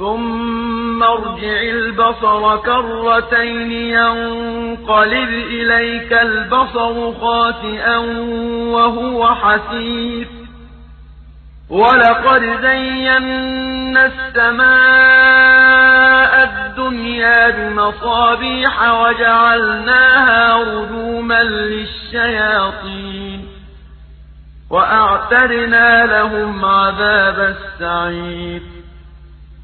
ثم ارجع البصر كرتين ينقلب إليك البصر خاسئا وهو حسير ولقد زينا السماء الدنيا بمصابيح وجعلناها رجوما للشياطين وأعتدنا لهم عذاب السعير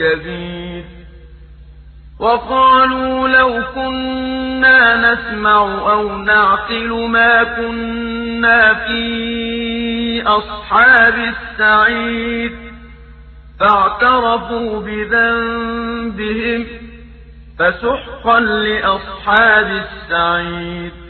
كبير. وقالوا لو كنا نسمع أو نعقل ما كنا في أصحاب السعير. فاعترفوا بذنبهم فسحقا لأصحاب السعير.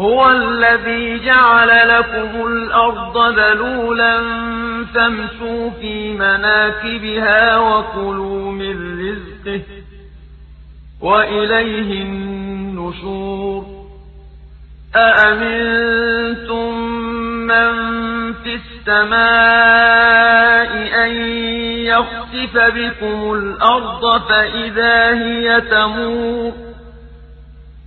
هو الذي جعل لكم الأرض ذلولا فامشوا في مناكبها وكلوا من رزقه وإليه النشور. أأمنتم من في السماء أن يخسف بكم الأرض فإذا هي تمور؟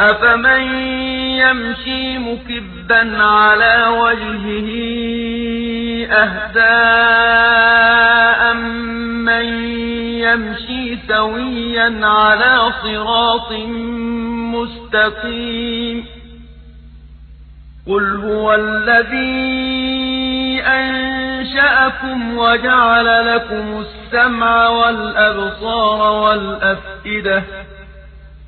أفمن يمشي مكبا على وجهه أهداء من يمشي سويا على صراط مستقيم قل هو الذي أنشأكم وجعل لكم السمع والأبصار والأفئدة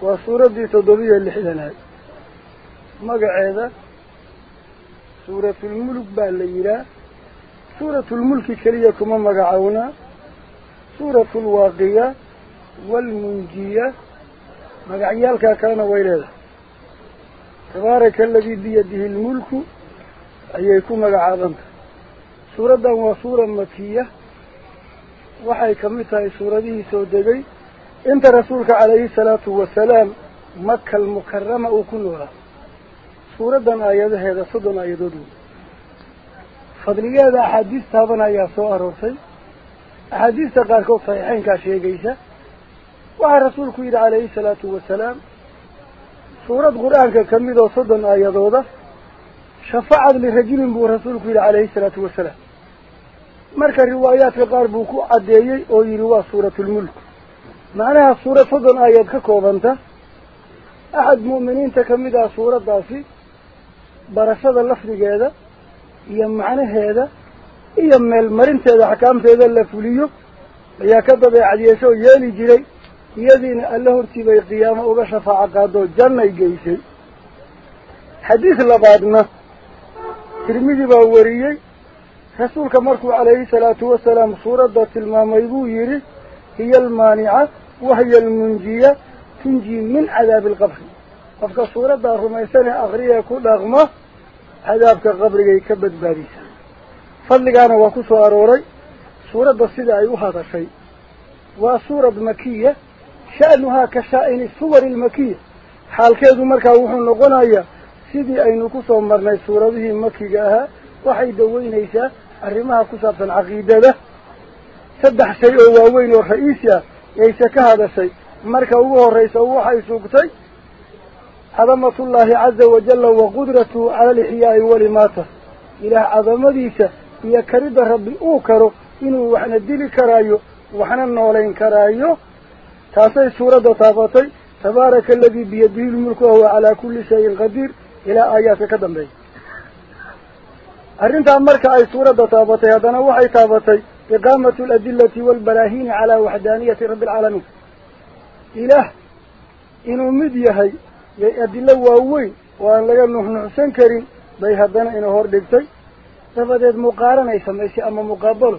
سورة وسورة دي تضبية لحدناي مقعدة سورة الملك بالليلة سورة الملك كلية كما مقعونا سورة الواقية والمنجية مقعيالك كان ويلده تبارك الذي بيده الملك أيكم مقعادنت سورة وسورة مكية ka mid tahay suuradihii soo degay. انت رسولك عليه الصلاة والسلام مكة المكرمة وكلها. سورة دم آياتها هذا صدنا يدودو فضلية هذا حديث تابنا يا سؤال رسل حديث تقاركو صحيحين كاشيه قيسة وعلى رسولك عليه الصلاة والسلام. سورة قرآن كميدة صدنا يدودة شفاعة لرجل بو رسولك عليه الصلاة والسلام. مركا الروايات القاربوكو عديي أو يروا سورة الملك. Aayaed ka koobanta axad mu'miniinta ka mid ah suuraddaasi barashada lafdigeeda iyo macnaheeda iyo meelmarinteeda axkaamteeda la fuliyo ayaa ka dabeecad yeesho oo yeeli jiray iyadiina alle hortii bay qiyaamo uga shafaaco qaadoo jannay geysay xadiis labaadna tirmidi baa wariyey rasuulka markuu calayhi salaatu wasalaam suuradda tilmaamay buu yidhi hiya almaanica min cadaabi alqabri qofka suuraddaa rumaysanee akriya ku dhaqmo cadaabka qabrigay ka badbaadisaa fadligaana waa ku soo arooray suuradda sida ay u hadashay waa suurad makiya sha'nuhaa ka shaa'ini suwari almakiya xaalkeedu markaa wuxuu noqonayaa sidii aynu ku soo marnay suuradihii makiga ahaa waxay daweynaysaa arrimaha ku saabsan caqiidada saddex shay oo waaweyn oo ah hadashay marka ugu horraysa waxay sugtay cadamatullaahi caza wajalla wa qudratuhu cala alixyaa'i walimaata ilaah cadamadiisa iyo karidda rabbi uu karo inuu waxna dili karaayo waxna noolayn karaayo taasay suuradda taabatay tabaaraka aladii biyadihi lmulku wahuwa calaa kulli shayin qadiir ilaa aayaadka ka dambeeya arrintaa marka ay suuradda taabatay haddana waxay taabatay waxdaaniyati rabbi alcaalamiin ilaah inuu mid yahay yay adillo waaweyn oo aan laga nuxnuxsan karin bay haddana ina hor dhigtay dabadeed muqaaranay samaysay ama muqaabalo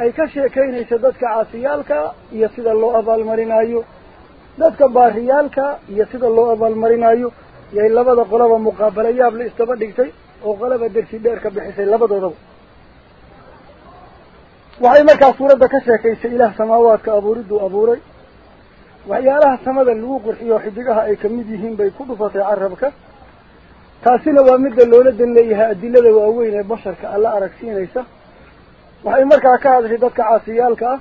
ay ka sheekaynayso dadka caasiyaalka iyo sida loo abaalmarinaayo dadka baariyaalka iyo sida loo abaalmarinaayo yay labada qolaba muqaabala yaab la istaba dhigtay oo qolaba dersi dheer ka bixisay labadoodaba sheekaysay ilaah samaawaadka abuuridduu abuuray waxyaalaha samada lagu qurxiyo xidigaha ay kamid yihiin bay ku dhufatay carabka taasina waa midda loola dan leeyahay adilada waaweyn ee basharka alla aragsiinaysa waxay markaa ka hadashay dadka caasiyaalka ah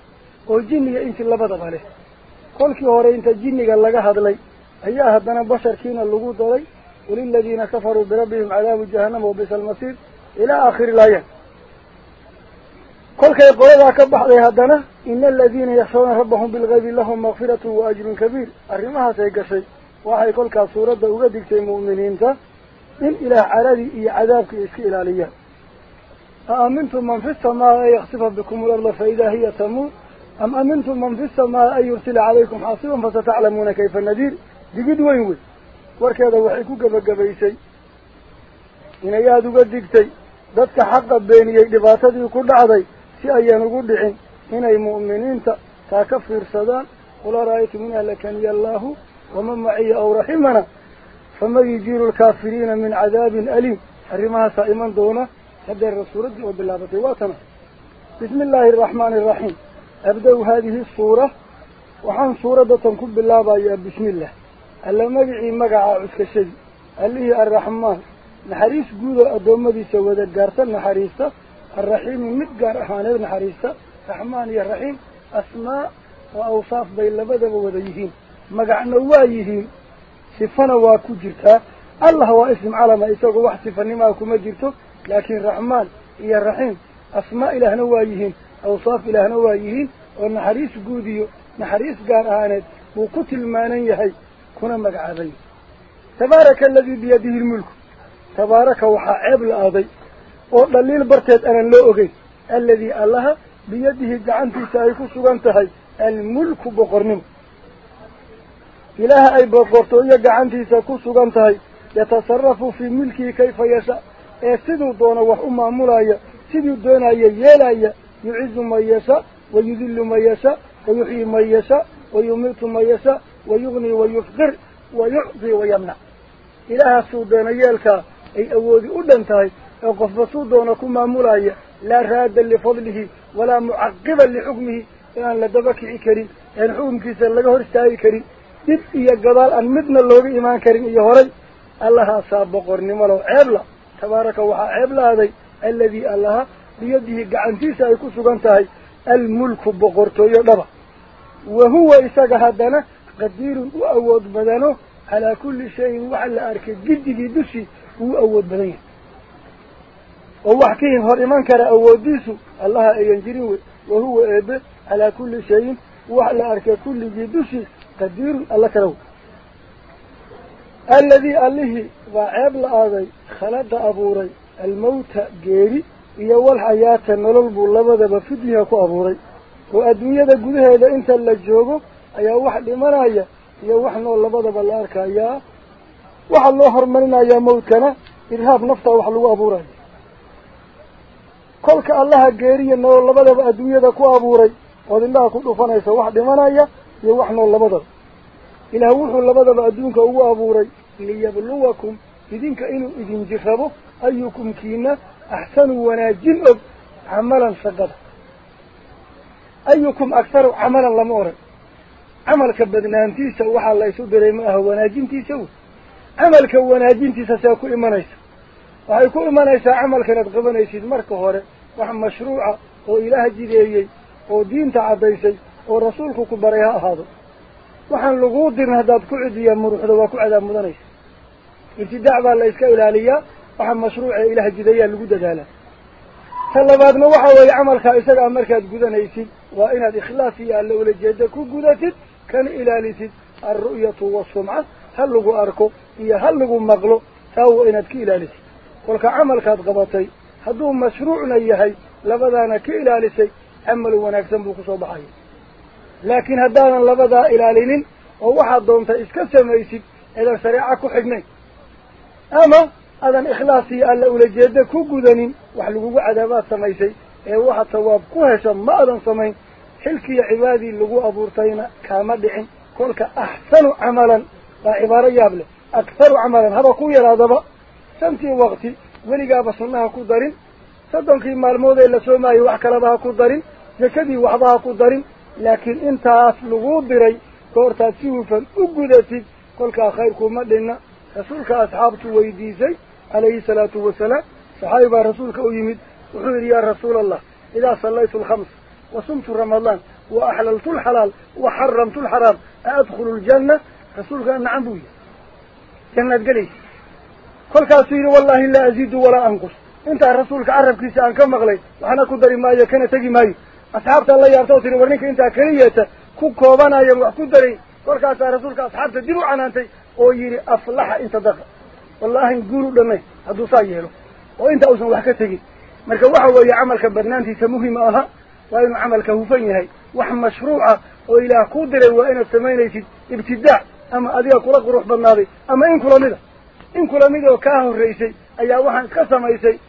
oo jinniga insi labadaba leh kolkii hore inta jinniga laga hadlay ayaa haddana basharkiina lagu daray waliladiina kafaruu birabbihim cadaabu jahannama wabisa almasiir ilaa aakhiri laaya كل كي قلوا كبح ليها دنا إن الذين يخشون ربهم بالغيب لهم مغفرة وأجر كبير أرمها سيكشي وحي كل كي صورة وقدك المؤمنين إن إلى عرادي إي عذابك إسك إلى لي أأمنتم من في السماء يخصف بكم الأرض فإذا هي تمور أم أمنتم من في السماء أن يرسل عليكم حاصبا فستعلمون كيف النذير دقيد وينوي وركذا وحيكو قبق بيسي إن أياد قدكتي ذاتك حقا بيني لباسدي وكل عضي si ayaan ugu dhicin inay mu'miniinta taa ka fiirsadaan qul ara'aytum in ahlakaniya allaahu waman maciya aw raximana faman yujiiru alkaafiriina min cadaabin aliim arrimahaasaa iman doona hadeerra suuraddii oo bilaabatay waa tana bismi illaahi araxmaani araxiim abda-u haadihi suura waxaan suuradda tan ku bilaabayaa bismillah alla magicii magacaa cuskashadii allihii arraxmaan naxariis guudoo addoommadiisa wada gaarsan naxariista alraxiimi mid gaar ahaaneed naxariista raxmaan iyo raxiim asmaa oo awsaaf bay labadaba wada yihiin magacna waa yihiin sifana waa ku jirtaa allah waa ism calama isagoo wax sifanimaa kuma jirto laakiin raxmaan iyo raxiim asmaa ilaahna waa yihiin awsaaf ilaahna waa yihiin oo naxariis guud iyo naxariis gaar ahaaneed buu ku tilmaanan yahay kuna magacaabay tabaaraka ودليل برتيت أنا لو أغي الذي الله بيده جعنتي سايكو سبنتهي الملك بقرنم إله أي بقرتو يجعنتي سايكو سبنتهي يتصرف في ملكي كيف يشاء يسدو دون وحما ملايا سدو دون يلايا يعز ما يشاء ويذل ما يشاء ويحيي ما يشاء ويميت ما يشاء ويغني ويفقر ويعطي ويمنع إله سودان يالك أي أودي أدنتهي mucaqiba lixukmihi inaan la daba kici karin een xukumkiisa laga hor istaagi karin dib iyo gadaal aan midna looga imaan karin iyo horay allahaasaa boqornimo low ceebla tabaaraka waxaa ceeb lahaaday alladii allaha biyadihi gacantiisa ay ku sugan tahay almulku boqortooyo dhaba wa huwa isaga haddana qadiirun u awood badano calaa kulli shayin waxa la arkay giddigii dushii wuu awood badan yahay eebe calaa kulli shayin wax la arkay kulligii dushii qadiirun alla kala wey alladii allihii baa ceeb la aaday khalaqa abuuray almawta geeri iyo walxayaata nolol buu labadaba fidniha ku abuuray oo adduunyada gudaheeda inta la joogo ayaa wax dhimanaya iyo wax nool labadaba la arkayaa waxaa loo horumarinayaa mawdkana irhaab naftaa wax lagu abuurayo كلك الله جيري إنه الله بدر أدوية دكوا أبوري وإن الله كله فنيس واحد منايا يوحنا الله بدر إلى وح الله بدر أدونك هو أبوري ليبلوكم إذنك إنه إذن جفبه أيكم كينا أحسن وناجم عملا صدر أيكم أكثر عملا لمورا عملك بدنام تيسا وحا الله يسود ريمه وناجم تيسا عملك وناجم تيسا سيكون إمانيسا وهيكون إمانيسا عملك نتقبنيسيد مركه هوري jideeyey oo diinta caddaysay oo rasuulku ku baray ha ahaado waxaan laguu dirin haddaad ku cidiya muruxda waa ku cadaab mudanaysa ibtidaac baa la iska ilaaliyaa waxa mashruucee ilaah jideeyaa lagu dadaalaa ta labaadna waxa weeye camalkaa isagaa markaad gudanaysid waa inaad ikhlaas iyo alla ulajeeda ku gudatid kana ilaalisid alru'yatu wasumca ha lagu arko iyo ha lagu maqlo taa waa inaad ka ilaalisid kolka camalkaad qabatay هذو مشروع ليهي لبذا نكيل لسي عملوا ونكسم بقصو بحي لكن هذا لبذا إلى لين هو حضن تأسكس ميسك إلى سريعة كحجني. أما أذن إخلاصي ألا أولجيده كوكوذنين وحلقوا عذابات سميسي أي واحد ثواب كوهشا ما أذن سمي يا عبادي اللغو أبورتين كامدعين كلك أحسن عملا لا عبارة يابلي أكثر عملا هذا كوية راضبا سمتي وقتي waxba ha ku darin laakiin intaas lagu diray goortaad si hufan u gudatid kolkaa khayrkuma dhinna rasuulka asxaabtu weydiisay calayhi salaatu wasalaam saxaabi baa rasuulka u yimid wuxuu yidhi yaa rasuula allah idaa sallaytu alkhams wa sumtu ramadaan wa axlaltu alxalaal wa xaramtu alxaraam a adkhulu aljanna rasuulka nacam buu yihi jannaad gelaysa maqlay waxna ku dari maayo kana tegi maayo asxaabtaa la yaabta oo tiri war ninka intaa keliyeeta ku koobanayan wax ku daray kolkaasaa rasuulka asxaabta dib u canaantay oo yidhi aflaxa inta daqa wallahi guul u dhamay hadduu saa yeelo oo inta uusan wax ka tegin marka waxa weeye camalka badnaantiisa muhim aha waa inuu camalka hufan yahay wax mashruuca oo ilaah kuu diray waa inaad samaynaysid ibtidaac ama adiga kula qurux badnaaday ama in kula mida إن كل ميدا كاهو الرئيسي أي واحد خصم رئيسي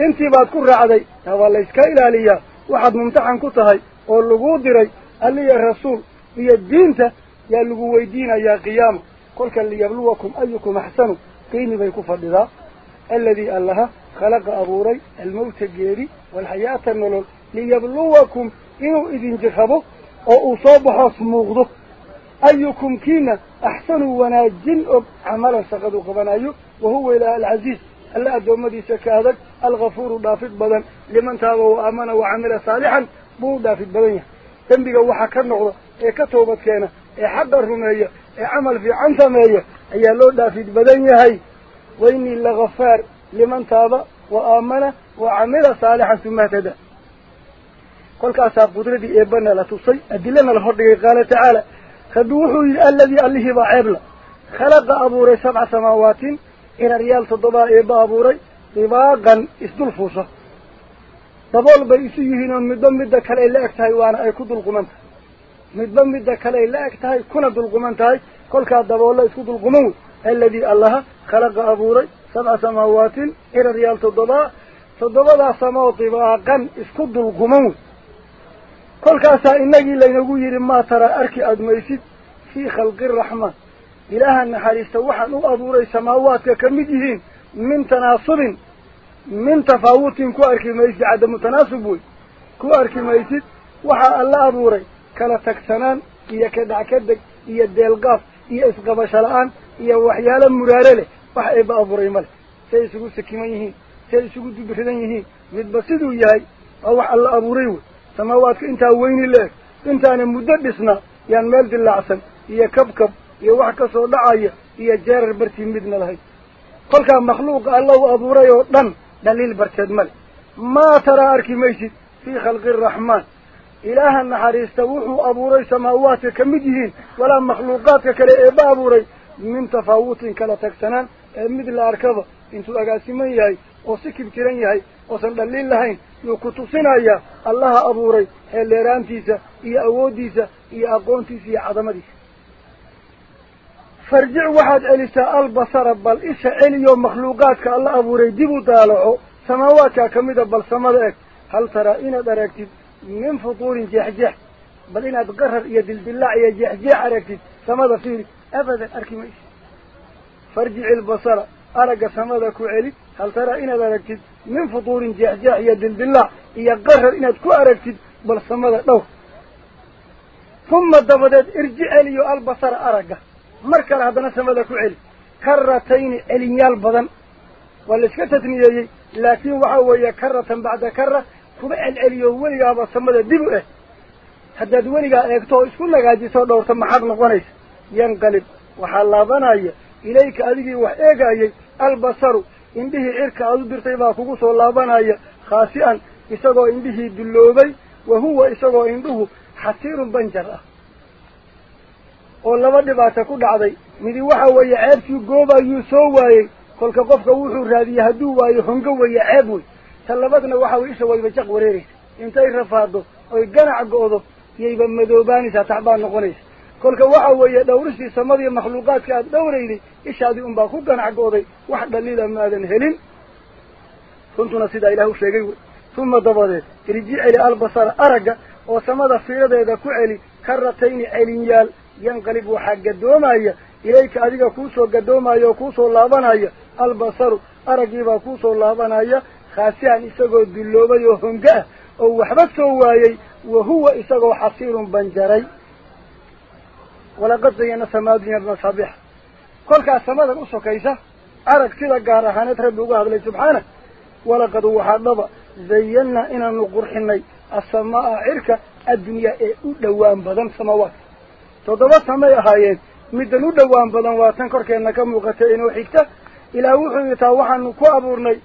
أنت بعد كل رعدي هوا ليسكيل عليا واحد ممتحن كتهاي واللوجود دري اللي رسول يا الدين ته يا اللوجود دين يا قيام كل كل يبلوكم أيكم أحسن قيم بيكوف الدار الذي الله خلق أبوري الموت الجيري والحياة النور ليبلوكم إنه إذا انجخبه أو أصابه صمغضه kiina axsanuu wanaajin og camalan shaqaduu qabanayo wahuwa ilaah alcaziiz alla addoommadiisa ka adag alghafuuru dhaafid badan liman taaba wa aamana wa camila saalixan buu u dhaafid badan yahay dembiga waxa ka noqda ee ka toobad keena ee xaqa rumeeya ee camal fiican sameeya ayaa loo dhaafid badan yahay wa innii lagafaar liman taaba wa aamana wa camila saalixan suma htada kolkaasaa eebbana la tusay adilana la hordhigay qaala tacaala rabbi wuxuu yidhi alladii allihii baa ceebla khalaqa abuuray sabca samaawaatin ciraryaal toddobaa eebba abuuray dibaaqan isdul fuusha dabool bay isu yihiin oo midba midda kale ay la eg tahay waana ay ku dulquman tahay midba midda kale ay la eg tahay kuna dulquman khalqi araxmaan ilaaha naxariista waxaan u abuuray samaawaadka ka mid yihiin min tanaasubin min tafaawutin ku arki maysid cadamu tanaasub wey ku arki maysid waxaa alla abuuray kala tagsanaan iyo kadhac ka deg iyo deelgaaf iyo isqabasho la-aan iyo waxyaalo muraare leh wax eeba abuuray male say isugu sakiman yihiin say isugu dubridan yihiin midba siduu yahay waa wax alla abuuray wey muddo dhisna yaan meel dilaacsan iyo kabkab iyo wax ka soo dhacaya iyo jeerar bartii midna lahayd kolkaa makhluuqa alla u abuuray oo dhan dhaliil barteed male maa taraa arki maysid fii khalqi araxmaan ilaaha naxariista wuxuu abuuray samaawaadka ka mid yihiin walaa makhluuqaadka kale eeba abuuray min tafaawutin kala tagsanaan ee mid la arkaba intuu agaasiman yahay oo si kibtiran yahay oosan dhaliil lahayn yuu ku tusinayaa allaha abuuray xeeldheeraantiisa iyo awooddiisa iyo aqoontiisa iyo cadamadiisa farjic waxaad celisaa albasara bal isha celiyo makhluuqaadka alla abuuray dib u daalaco samaawaadkaa ka mida bal samada eg hal taraa inaad aragtid min futuurin jeexjeex bal inaad qarar iyo dildillaac iyo jeexjeex aragtid samada fiiri abadan arki maysa farjici ilbasara aragga iyo dildillaac iyo qarar inaad ku aragtid bal samada dhowr huma dabadeed irji celiyo albasara aragga mar kale haddana samada ku celi karatayni celinyaal badan waa la iska tasniyeeyey laakiin waxa weeye karatan bacda kara kuba celceliyo weligaaba samada dib u eh haddaad weligaa eegto oo isku nagaajiso dhowrta maxaad noqonaysa yanqalib waxaa laabanaya ilayka adigii wax eegayay albasaru indhihii cirka aad u dirtay baa kugu soo laabanaya khaasi'an isagoo indhihii dulloobay wa huwa isagoo indhuhu xasiirun banjar ah. oo laba dhibaata ku dhacday. Midi waxa weeye ceebkii goobayuu soo waayey kolka qofka wuxuu raadiyey hadduu waayo hongo weeye ceeb wey ta labadna waxa way isha wayba jaq wareeraysa. Intay rafaado oy ganac go'do yayba madoobaanaysaa taxbaa noqonaysa weeye dhawristii samadii makhluuqaadka aad dhowrayday ishaadii unbaa ku ganac go'day wax dhaliila maadan helin runtuna sidaa ilaah u sheegay wey uma dabadeed irji celi albasara aragga oo samada fiiradeeda ku celi karatayni celinyaal yanqalib waxaa gadoomaya ilayka adiga kuusoo gadoomaya oo kuusoo laabanaya albasaru araggiibaa kuusoo laabanaya khaasihan isagoo dulloobay oo honga ah oo waxba soo waayey wa huwa isagoo xasiirun banjaray bimasaabixa kolkaas samadan u sokaysa arag sida gaar ahaaneed rabbi uga hadlay subxaana walaqad waxaa dhaba zayanaa inaanu qurxinay assamaa cirka addunyaa ee u dhowaan badan samaawaadka toddoba samay ahaayeen middan u dhowaan badan waa tan korkeenna ka muuqata inoo xigta ilaah wuxuu yidhi taa waxaanu ku abuurnay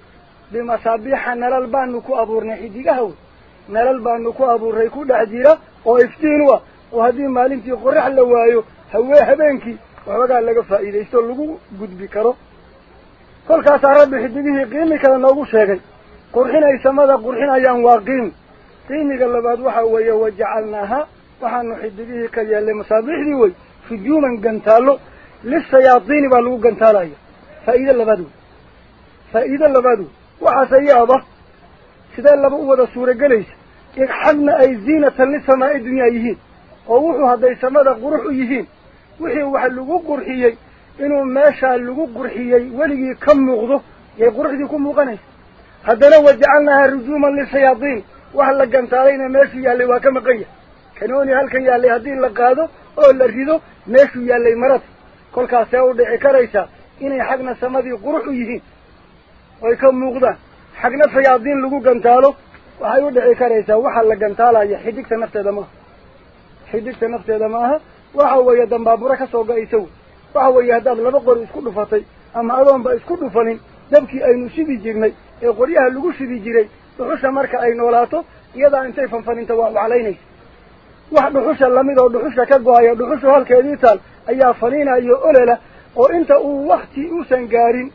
bimasaabiixa nalal baanu ku abuurnay xidigaha wey nalal baanu ku abuurnay ku dhex jira oo iftiin u ah hawee habeenkii waxoogaa laga faa'iidaysto lagu gudbi karo kolkaasaa rabbi xidigihii qiimi kale noogu sheegay qurxinay samada qurxinayaan waa qiimi qiimiga labaad waxa weeye wajacalnaaha waxaanu xidigihii ka yeelnay masaabiixdii wey fujuuman gantaallo lishayaadiini baa lagu gantaalaya faa'iide labaad wey faa'iide labaad wey waxaase yaaba sidee laba u wada suuragelaysa in xagna ay ziinatan lisamaa'i dunyaa yihiin wax lagu qurxiyey inuu meeshaa lagu qurxiyey weligii ka muuqdo yay quruxdii ku muuqanaysa haddana wajacalnaaha rujuuman lishayaadiin wax la gantaalayna meeshuu yaallay waa ka maqan yahay kanooni halkan yaallay haddii la qaado oo la rido meeshuu yaallay marada kolkaasee u dhici karaysaa inay xagna samadii qurux u yihiin oy ka muuqdaan xagna shayaadiin lagu gantaalo waxay u dhici karaysaa waxaa la gantaalaya xidigta nafteeda maaha soo ga-aysa wey waxa weeye haddaad laba qori isku dhufatay ama adoonba isku dhufanin dabkii aynu shidi jirnay ee qoryaha lagu shidi jiray dhuxusha marka ay noolaato iyadaa intay fanfaninta waa u calaynaysa wax dhuxusha lamid oo dhuxusha ka go-aya dhuxushu halkeedii taal ayaa faniinayo olela oo inta uu wakti uusan gaarin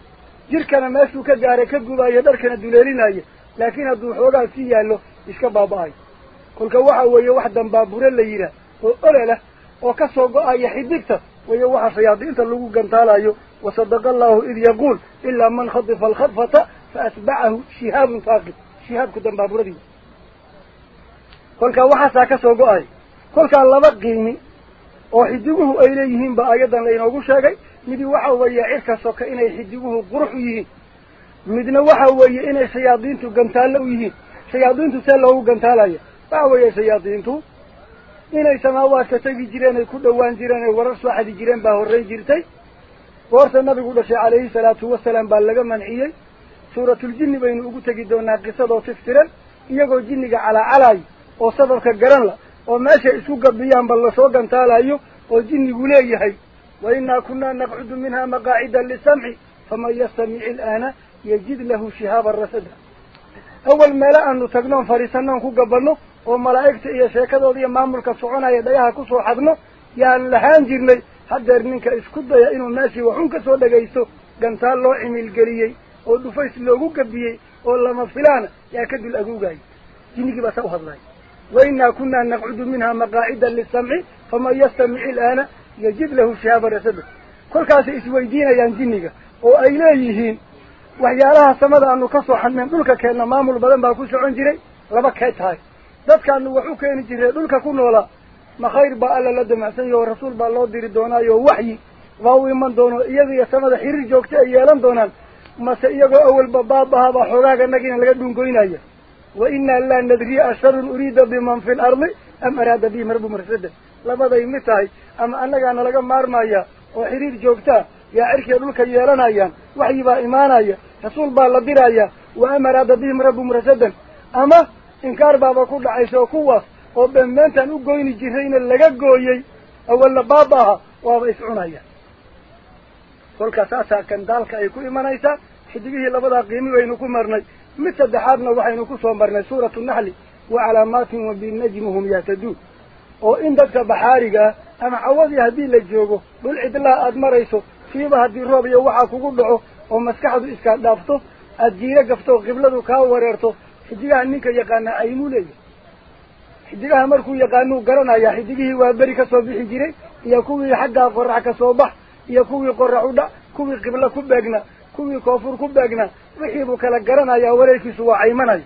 jirkana meeshuu ka gaaray ka gubayo dharkana duleelinaya laakiin hadduu xoogaa sii yaallo iska baaba-ayo kolka waxa weeye wax dambaabure la yidhaah oo olela oo ka soo go'aya xidigta weeye waxa shayaadiinta lagu gantaalayo wasadaqa allahu id yaquul ilaa man khadifa alkhadfata fa atbacahu shihaabun saaqib shihaabku dambaaburadii kolkaa waxaasaa ka soo go'ay. Kolkaa laba qiimi oo xidiguhu ay leeyihiin ba ayadan laynoogu sheegay midi waxa weeye cirka soka inay xidiguhu qurux u yihiin midna waxa weeye inay shayaadiintu gantaallo u yihiin shayaadiintu see loogu gantaalaya waxa samaawaadka tegi jireen ay ku dhowaan jireen ay warar soo xadi jireen baa horreyn jirtay goorta nabigu dhashay calayhi salaatu wasalaam baa laga manciyey suuratuljinni baynu ugu tegi doonaa qisadoo tiftiran iyagoo jinniga calaacalaay oo sababka garan la oo meeshay isku gabiyaanba lasoo gantaalayo oo jinnigu leeyahay wa innaa kunnaa naqcudu minha maqaacida lisamci faman yastamic ilaana yajid lahu shihaaban rasada awal meele aanu tagnoon fadhiisanoon ku gabanno xadno yaan lahaan jirnay haddeer ninka isku daya inuu meeshii waxun ka soo dhagaysto gantaal loo cimilgeliyey oo dhufays loogu gabiyey oo lama filaana yaa ka dul aguugaya jinnigii baa saa u hadlaya wa innaa kunnaa naqcudu minha maqaacida lisamci faman yastamic ilaana yajid lahu shihaaba rasada kolkaasay isweydiinayaan jinniga oo ay leeyihiin waxyaalaha samada aanu ka soo xadneen dhulka keenna maamul badan baa ku socon jiray laba kee tahay dadkaanu wax u keeni jiree dhulka ku noolaa ma khayr baa alla la damacsan yaho rasuul baa loo diri doonaayo waxyi waa u iman doono iyaga iyo samada xiriir joogta ay yeelan doonaan mase iyagoo awalba baabahabaa xoogaaga nagina laga dhungoynaya wa innaa laa nadriya asharun uriida biman fi lardi am araada bihim rabbum rasada labaday mid tahay ama annagaana laga maarmaya oo xiriir joogtaa yaa cirkiga dhulka yeelanayaan waxyi baa imaanaya rasuul baa la diraya wa am araada bihim rabbum rasadan ama aha waaba iscunaya kolkaa saasaa kandaalka ay ku imanaysaa xidigihii labadaa qiimi baynu ku marnay mid saddexaadna waxaynu ku soo marnay suuratu naxli wa calaamaatin wa binajmi hum yahtaduun oo in dadka baxaariga ah ama cawadii haddii la joogo dhul cidlaa aada marayso fiiba haddii roob iyo waxaa kugu dhaco oo maskaxdu iskaa dhaafto aada jiiro gafto qibladu kaa wareerto xidigaha ninka yaqaana aynuu leeyahay. Xidigaha markuu yaqaanuu garanayaa xidigihii waa beri ka soo bixi jiray iyo kuwii xaggaa qorax ka soo bax iyo kuwii qorax u dhac kuwii qiblo ku beegna kuwii koonfur ku beegna wixii buu kala garanayaa wareerkiisu waa caymanaya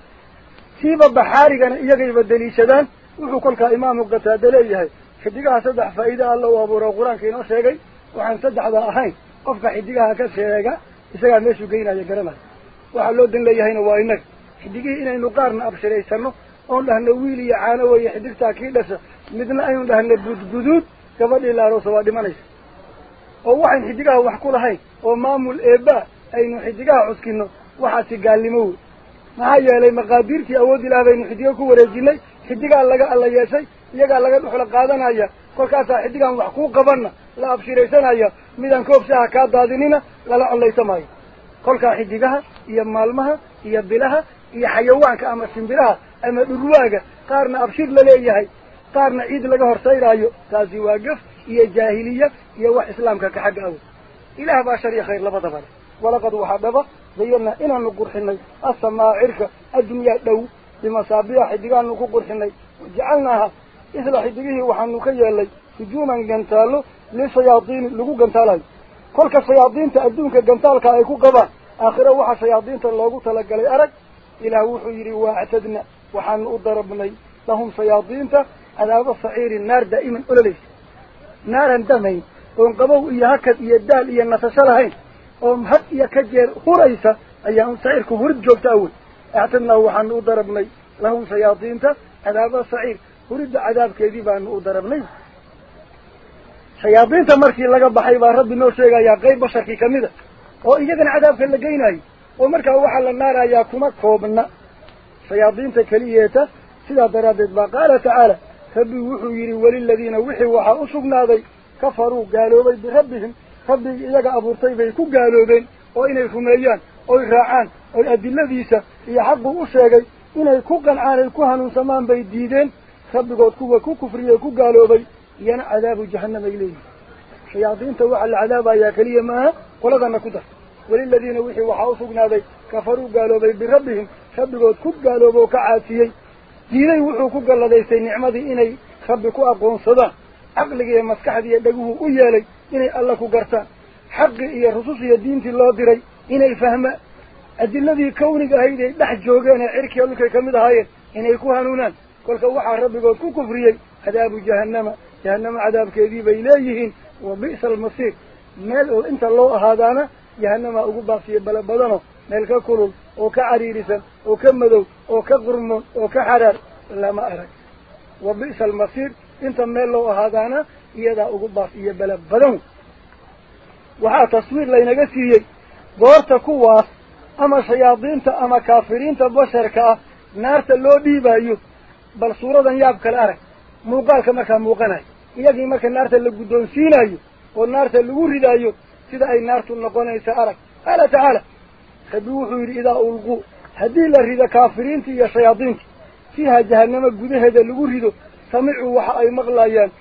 siiba baxaarigana iyagayba daliishadaan wuxuu kolkaa imaamu qataade leeyahay xidigaha saddex faa'iide alla u abuuro qur'aanka inoo sheegay waxaan saddexda ahayn qofka xidigaha ka sheega isagaa meeshuu geynaya garanaya. Waxaa loo dan leeyahayna waa inaga xidigihii inaynu qaarna abshiraysano oon dhahno wiil iyo caano weeye xidigtaa kii dhasha midna aynu dhahno gudguduud gabadhii laaroosa waa dhimanaysa. Oo waxayn xidigaha wax ku lahayn oo maamul eebaa aynu xidigaha cuskino waxaasi gaalnimo wey maxaa yeelay maqaadiirtii awood ilaah baynu xidigo ku wareejinay xidigaa laga alla yeeshay iyagaa laga dhuxla qaadanaya. Kolkaasaa xidigaan wax kuu qabanna la abshiraysanaya midaan koobsaha kaa daadinina lala collaysamaayo kolkaa xidigaha iyo maalmaha iyo bilaha dhurwaaga qaarna abshir laleeyahay qaarna ciid laga horsayraayo taasi waa gaf iyo jaahiliya iyo wax islaamka ka xagga awood ilaah baa shar iyo khayr labadaba leh walaqad waxaa dhaba zayanaa inaanu qurxinay asamaa cirka addunyaa dhow bimasaabiya xidigaanu ku qurxinay wajacalnaaha isla xidigihii waxaanu ka yeelay hujuuman gantaallo lishayaadiini lagu gantaalayo kolka shayaadiinta adduunka gantaalka ay ku qabaan aakhiro waxaa shayaadiinta loogu talagalay arag darabnay lahum shayaadiinta cadaabo saciiri naar daa'iman ololaysa naaran damayn oon qabow iyo hakad iyo daal iyo nasasho lahayn oo had iyo ka jeer huraysa ayaan saciirku hurid joogta awey actadnaahu waxaanu u darabnay lahum shayaadiinta cadaaba saciir huridda cadaabkeedii baanu u darabnay shayaadiinta markii laga baxay baa rabbi noo sheegayaa qayb basharkii kamid a oo iyagana cadaabka la geynayo waxaa la naarayaa kuma koobna shayaadiinta keliyeeta sidaa daraaddeed baa qaala tacaala rabbi wuxuu yidhi weliladiina wixii waxaa u sugnaaday kafaruu gaaloobay birabbihim rabbigii iyaga abuurtay bay ku gaaloobeen oo inay rumeeyaan oy raacaan oy adiladiisa iyo xaquu u sheegay inay ku qancaan ay ku hanuunsamaan bay diideen rabbigood kuwa ku kufriyey ku gaaloobay iyana cadaabu jahannam ay leeyihin shayaadiinta waxaa la cadaabayaa keliya maaha qoladana ku dar وللذين وحي وحاوسوا ناضي كفروا قالوا ذي بربهم خبقوا كب قالوا بو كعاتيي ديني وحو كب قال ذي سي نعمضي إني خبقوا أقوان صدا. عقلك يا مسكح ذي يدقوه أيالي إني الله كقرتا حق إيا رسوس يدين الله ذري إني فهم أدي الذي كونك هيدي لح جوغان عركي أولك كمد هاي إني كوهنونان كل كوحا ربقوا كو كفريي. عذاب جهنم. جهنم عذاب كذيب إليهن. وبئس المصير. مال إنت الله هذانا ka kulul oo ka cariirisan oo ka madow oo ka qurmoon oo ka xaraar lama arag wa bi'sa almasiir inta meel loo ahaadaana iyadaa ugu baas iyo bala badan waxaa taswiir laynaga siiyey goorta kuwaas ama shayaadiinta ama kaafiriinta basharka ah naarta loo dhiibayo bal suuradan yaab kale arag muuqaalka markaa muuqanayo iyagii marka naarta la guddoonsiinayo oo naarta lagu ridaayo sida ay naartu noqonaysa arag qaala tacaala rabbi wuxuu yidhi idaa ulquu haddii la rido kaafiriintii iyo shayaadiintii fiiha jahannama gudaheeda lagu rido samicuu waxa ay maqlaayaan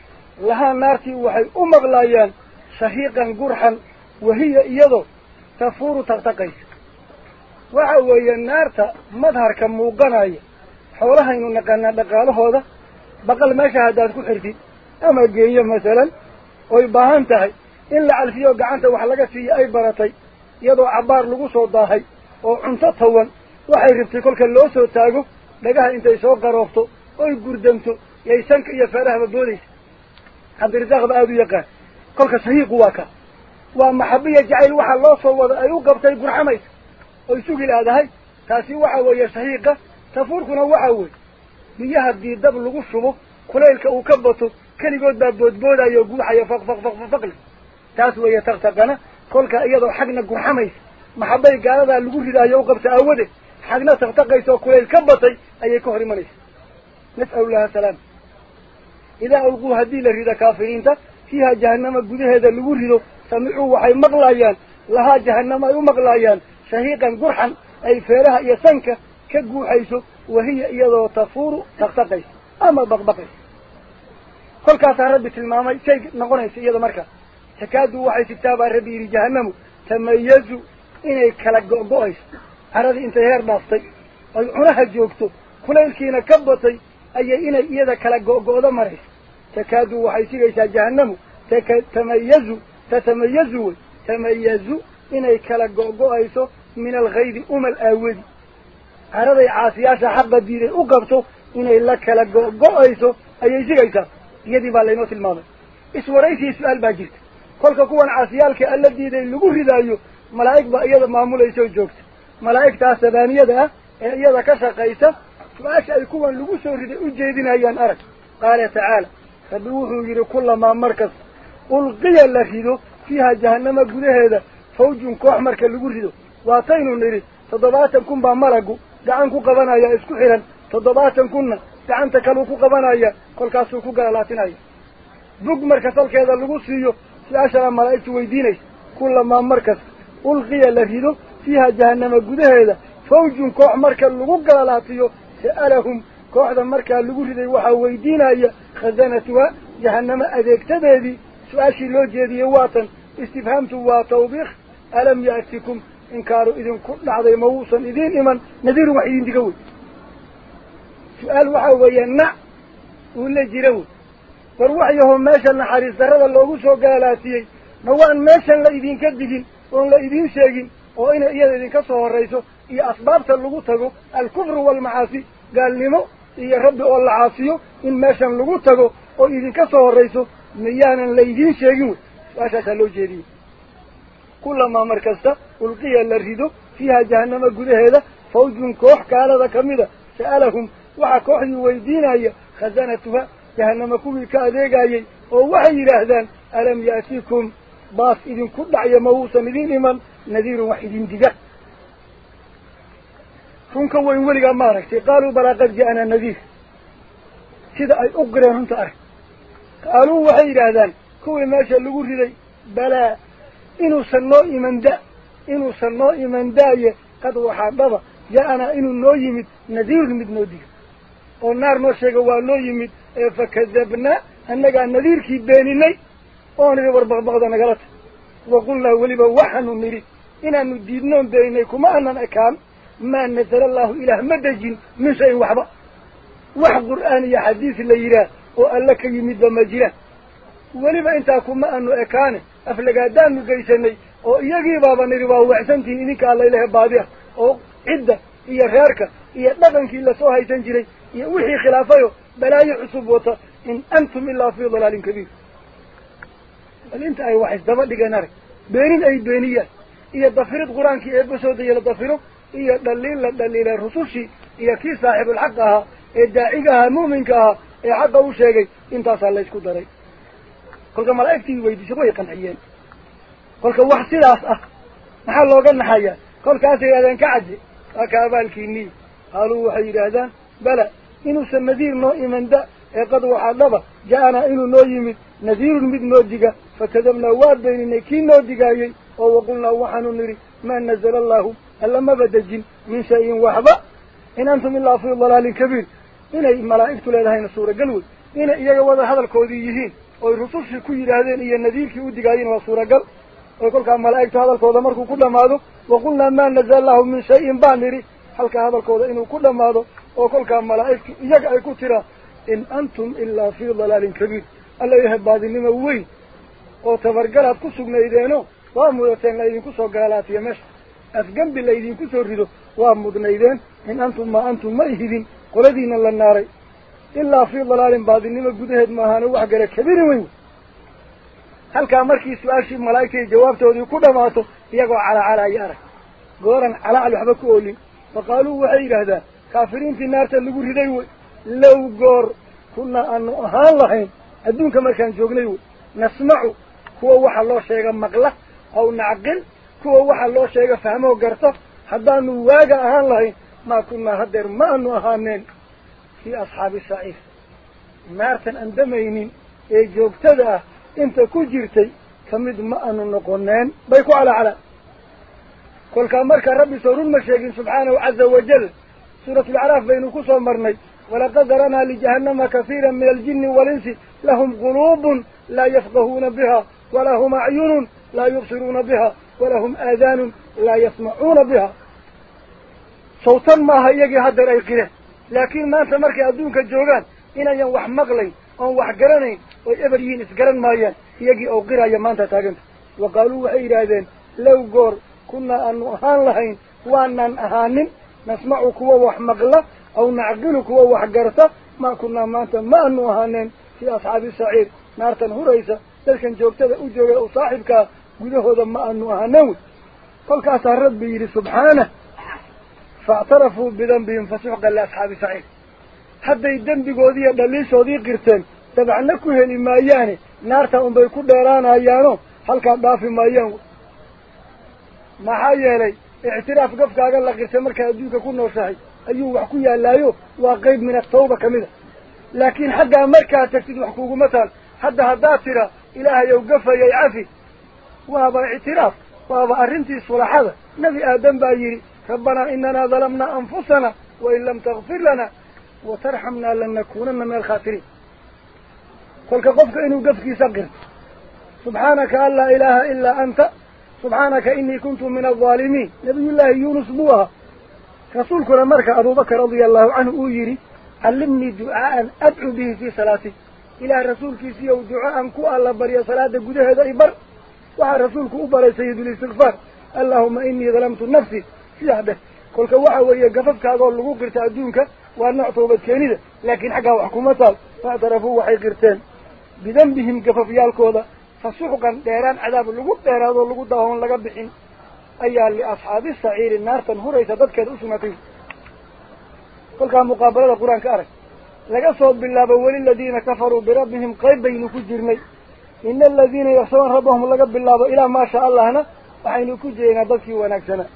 lahaa naartii waxay u maqlaayaan shahiiqan gurxan wahiya iyadoo tafuuru taqtaqaysa waxa weeye naarta madharka muuqanaya xoolahaynu naqaanaa dhaqaalahooda baqal meesha haddaad ku xirtid ama geenyo masalan oy baahan tahay baratay iyadoo cabbaar lagu soo daahay oo cunto tawan waxay rabtay kolka loo soo taago dhagaha intay soo qaroofto oy gurdamto yay sanka iyo feerahaba boodaysa cabdirasaaq ba aada u yaqaan kolka shahiiqu waa ka waa maxabiya jacayl waxaa loo soo wada ay u qabtay gurxamaysa oy sugi laadahay taasi waxa weeye shahiiqa tafuurkuna waxa weeye biyo haddii dab lagu shubo kulaylka uu ka bato keligood baa boodboodayo guuxayo faq faq faq faqli iyadoo xagna gurxamaysa maxabay gaaladaa lagu ridaayo u qabta aawadeed xagna taqtaqaysa oo kulayl ka batay ayay ka hor imanaysa nas'alu laha salaam idaa ulquu haddii la rido kaafiriinta fiiha jahannama gudaheeda lagu rido samicuu waxay maqlaayaan lahaa jahannama ay u maqlaayaan shahiiqan gurxan ay feeraha iyo sanka ka guuxayso wahiya iyadoo tafuuru taqtaqaysa ama baqbaqaysa kolkaasaa rabbi tilmaamay shay noqonaysa iyada markaa jahannamu tamayazu inay kala go-go-ayso caradii intay heer dhaaftay oy cunaha joogto kulaylkiina ka batay ayay inay iyada kala go-go-do marayso takaadu waxay sigaysaa jahannamu taka tamayazu tatamayazu wey tamayazu inay kala go-go-ayso min alkhaydi umal aawadi caraday caasiyaasha xaqa diiday u qabto inay la kala go-go-ayso ayay sigaysaa iyadii baa laynoo tilmaamay iswaraysii su-aal baa jirta kolka kuwan caasiyaalka alla diiday lagu ridaayo malaa'ig baa iyada maamulaysa oo joogta malaa'igtaas sabaaniyada ah ee iyada ka shaqaysa su-aasha ay kuwan lagu soo riday u jeedinayaan arag qaala tacaala rabbi wuxuu yidhi kullamaa markas ulqiya la rido fiiha jahanama gudaheeda fawjun koox marka lagu rido waataynu nidhi toddobaatan kun baa malagu gacan ku qabanaya isku xihan toddobaatan kunna gacanta kaluu ku qabanaya kolkaasuu ku galalaatinaya bug marka salkeeda lagu siiyo markas ulqiya la rido fiiha jahanama gudaheeda fawjun koox marka lagu galalaatiyo sa'alahum kooxda markaa lagu riday waxaa weydiinaya khasanatuha jahanamo adeegtadeedii su-aashii loo jeediyey waatan istifhaamtu waa tawbiikh alam ya'tikum inkaaru idinku dhacday ma wuusan idiin iman nadiirun wax idin diga wey su-aal waxaa weeye nac uu la jira wey meeshan la idinka digin oon la idiin sheegin oo inay iyada idinka soo horrayso iyo asbaabta lagu tago alkufru waalmacaasi gaalnimo iyo rabbi oo la caasiyo in meeshan lagu tago oo idinka soo horrayso miyaanan la idiin sheegin wey su-aashaasaa loo jeediyey kulamaa mar kasta ulqiya la rido fiiha jahanama gudaheeda fawjun koox gaalada ka mida sa'alahum waxaa kooxdii weydiinaya khasanatuha ya'tikum baas idinku dhacya ma wuusan idin iman nadiirun wax idin diga runka weyn weligaa ma aragtay qaaluu balaa qad ja'anaa nadiir sida ay u qireen runta arag qaaluu waxay yidhaahdaan kuwii meesha lagu riday balaa inuusan noo iman da inuusan noo iman daaye qad waxaa dhaba ja'anaa inuu noo yimid nadiirun mid noo diga oo naar noo sheega waa noo yimid baqbaqda nagala ta waqulnaa weliba waxaanu nidhi inaanu diidnoon beeninay kuma anan ekaan maa nazala allahu ilaah ma dejin min shayin waxba wax qur'aan iyo xadiis la yidhaah oo alle ka yimidba ma jiraan weliba intaa kuma aanu ekaane aflagaadaanu geysanay oo iyagiibaaba nidhi waa waxsantihiin idinka alla ilahe baadi ah oo cidda iyo reerka iyo dhaqankii lasoo haysan jiray iyo wixii khilaafayo balaayo cusub wata in antum ilaa fii dalaalin kabiir bal inta ay wax isdaba dhigeen arag beenin ay beeniyaan iyo dafirid qur-aankii eebba soo daya la dafiro iyo dhaliil la dhaliilay rusushii iyo kii saaxibulxaq ahaa ee daaciga ahaa mu'minka ahaa ee xaqa u sheegay intaasaa laysku daray kolka malaa'igtii weydiisay way qanciyeen kolka wax sidaas ah maxaa looga naxayaa kolkaasay yidhahdeen ka cadde waa inuusan nadiir noo iman da ee qad waxaa dhaba ja'anaa inuu noo yimid nadiirun mid noo diga fakadabnaa waa beeninay kii noo digaayey oo waqulnaa waxaanu nidhi maa nazala allaahu alla maba dejin min shayin waxba in antum ilaa fii dalaalin kabiir inay malaa'igtu leedahayna suuragal wey inay iyaga wada hadalkoodii yihiin oy rusushii ku yidhaahdeen iyo nadiirkii u digaayeen waa suuragal oy kolkaa malaa'igtu hadalkooda markuu ku dhammaado waqulnaa maa nazala allahu min shayin baan nidhi halkaa hadalkooda inuu ku dhammaado oo kolkaa malaa'igtu iyaga ay ku tiraa in antum ilaa fii dalaalin kabiir alla yahay baadinimo weyn oo tabargalaad ku sugnaydeeno waa mudateen laydinku soo gaalaatiyo meesha afgembi laydinku soo rido waa mudnaydeen in antum maa antum ma ihidin qoladiina la naaray ilaa fii dalaalin baadinimo gudaheed maahaana wax gale kabiirin weyn halkaa markii su-aashii malaa'igtay jawaabtoodii ku dhammaato iyagoo calacalaya arag gooran calacal waxba ku oolin fa qaaluu waxay yidhaahdaan riday wey low goor kunaa aanu ahaan lahayn adduunka markaan joognay wey nasmacu kuwa waxa loo sheega maqla aw nacqil kuwa waxa loo sheega fahmoo garta haddaanu waaga ahaan lahayn maa kunaa haddeer ma aanu ahaaneen fii asxaabi saciir naartan aan damaynin ee joogtada ah inta ku jirtay ka mid ma aanu noqoneen bay ku calacala kolkaa marka rabbi soo run ma sheegin subxaanahu caza wajal سورة العراف بين كسو مرني. ولقد ذرنا لجهنم كثيرا من الجن والإنس. لهم قلوب لا يفقهون بها ولهم عيون لا يبصرون بها ولهم آذان لا يسمعون بها. صوتا ما هيجي هدى رأيقنا لكن ما سمرك أدونك الجوغان. إن ينوح مغلي أو وحقرني وإبريين إسقرن مايان يجي أو قرى يمان تتاقن وقالوا إيرادين لو قر كنا أنوهان لهين وأنان أهانين aanu nasmacu kuwa wax maqla aw nacqilu kuwa wax garta maa kunnaa maanta ma anu ahaaneen fii asxaabi saciir naartan huraysa dadkan joogtada u joogay oo saaxibkaa gudahooda ma anu ahaaneen wey kolkaasaa rabbi yidhi subxaanah faactarafuu bidanbihim fasuxqan liasxaabi saciir hadday dembigoodiiyo dhaliishoodii qirteen dabacna ku heli maayaane naarta unbay ku dheeraanayaano halkaa dhaafi maayaan. Maxaa yeelay اعتراف قف قال لك غير سمرك أدوك كون نوصحي أيوه وحكوية لا يوه وقيب من التوبة كمذا لكن حقا مركا تكتد وحكوه مثلا. حدا هداترا إله يوقف يعافي. وهذا اعتراف. وهذا أرنتي الصلاحة نبي آدم بايري. ربنا إننا ظلمنا أنفسنا وإن لم تغفر لنا وترحمنا لن نكونن من الخاترين قل قفك إن قفك يسقر. سبحانك ألا إله إلا أنت. سبحانك إني كنت من الظالمين. نبي الله يونس موها رسول كنا مركة أبو بكر رضي الله عنه أجري علمني دعاء أدعو به في صلاتي إلى رسول كيسي ودعاء كو الله بريا صلاة قد هذا إبر. وعلى رسول كوبر سيد الاستغفار. اللهم إني ظلمت نفسي. في عبه كل كواحة وهي قففك أقول لكو قرت أدونك. وأن أعطوبت كينيدة. لكن حقا وحكو مطال فأعترفوا وحي قرتين. بذنبهم قففيا الكوضة فسوحكا ديران عذاب اللقود ديران هذا اللقود دهون لقد بحين. أيها لأصحاب السعير النار تنهر يتدد كذو سنتين قل كان مقابلة القرآن كأرك. لقصوا بالله بول الذين كفروا بربهم قيب بينك الجرمي إن الذين يحسون ربهم لقد بالله إلى ما شاء الله هنا وحينك جينا ضكي ونكسنا.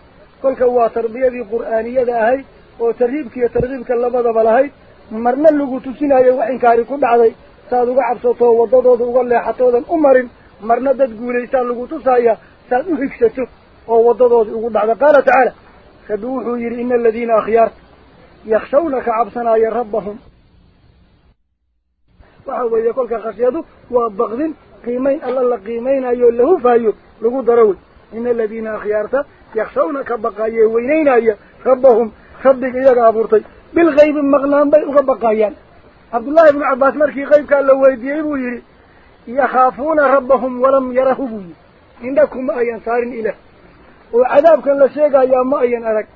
قل كوا تربية قرآنية هاي وتربيبك يتربيبك اللبضة بلا هاي. مرنا اللقود سنة وحين كاركو بعضي saad uga cabsato waddadooda uga leexatoodan u marin marna dad guulaysaa lagu tusaya saad u higsato oo waddadooda ugu dhacda qaala tacaala rabbi wuxuu yidhi ina aladiina akhyaarta yakshawna ka cabsanaya rabbahum waxa weeye kolka khashyadu waa baqdin qiimayn alla la qiimaynayo la hufaayo lagu daro wey ina aladiina akhyaarta yakshawna ka baqaye weynaynaya rabbahum rabbiga iyaga abuurtay bilkaybi maqnaan bay uga baqayaan ibnu cabbaas markii qaybkaa la weydiiyey buu yidhi yakhaafuuna rabbahum walam yarahu buu yidhi indha kuma ayan saarin ilaah oo cadaabkan la sheegayaa ma ayan arag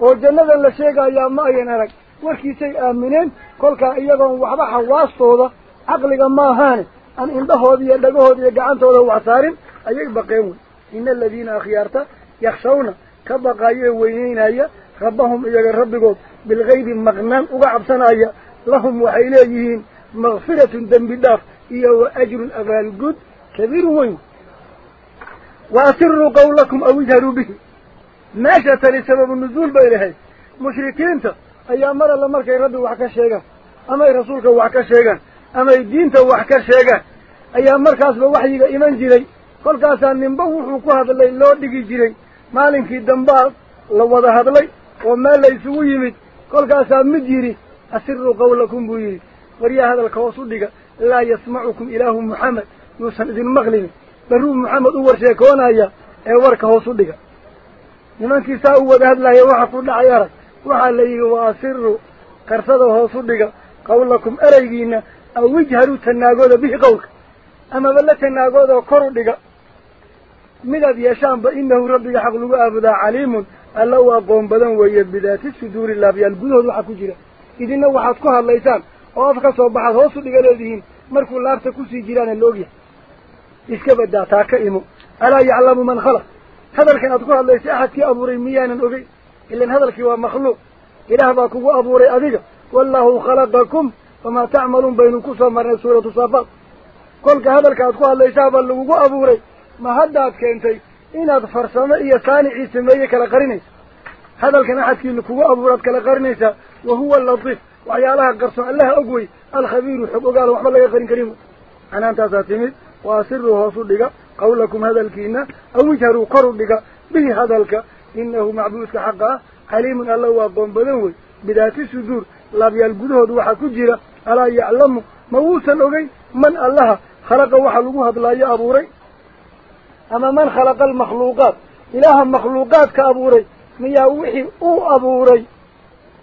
oo jannadan la sheegayaa ma ayan arag warkiisay aamineen kolkaa iyagoon waxba xawaastooda caqliga maahaane aan indhahooda iyo dhagahooda iyo gacantooda wax saarin ayay baqeen wey ina aladiina akhyaarta yakshawna ka baqaayee weyneynaya rabbahum iyaga rabbigood bilkaybi maqnaan uga cabsanaya lahum waxay leeyihiin makfiratun dembi dhaaf iyo wa ajrun abaalgud kabiirun weyn wa asiruu qawlakum aw ijharuu bihi meesha tani sababu nuzuul bay lahayd mushrikiinta ayaa mar alla markay rabbi wax ka sheegaan amay rasuulka wax ka sheegaan amay diinta wax ka sheegaan ayaa markaasba waxyiga iman jiray kolkaasaa ninba wuxuu ku hadlay loo dhigi jiray maalinkii dambaa la wada hadlay oo meel la isugu idin maqlin baruu maxamed u warsheekoonaya ee warka hoos u dhiga nimankii saa u wada hadlaya waxa ku dhacay arag waxaa la yidhi wa asiru karsada hoos u dhiga qawlakum ereygiina aw ijharuu tanaagooda bihi qawlka amaba la tanaagooda kor u dhiga midaad yeeshaanba inahu rabbiga xaq lagu aabudaa caliimun alla u aqoon badan weeye bidaati suduuri laabyaal gudahood waxaa ku jira ka soo baxaad hoos u dhiga leedihiin markuu laabta kusii jiraana la ogyahay iska badaa taa ka imo alaa yaclamu man khalaq hadalkan aad ku hadlaysay axadkii abuuray miyaanan ogey ilan hadalkii waa makhluuq ilaah baa kugu abuuray adiga wallaahu khalaqakum wamaa tacmaluun baynu ku soo marnay suuratu saafaat kolka hadalka aad ku hadlaysaabaa lagugu abuuray ma haddaad keentay inaad farsamo iyo saanicii sameeye kala qarinaysa hadalkan axadkii kugu abuuraad kala qarinaysaa qarsoon allaha og wey alkhabiiru xog ogaal waxba laga qarin karin wey canaantaasaa timid wa asiruu hoos u dhiga qawlakum hadalkiina aw ijharuu kor u dhiga bihi hadalka inahu macbuudka xaqa ah caliimun alla u aqoon badan wey bidaati suduur laabyaal gudahood waxaa ku jira alaa yaclamu ma wuusan ogey man allaha khalaqa waxa lagu hadlaayo abuuray ama man khalaqa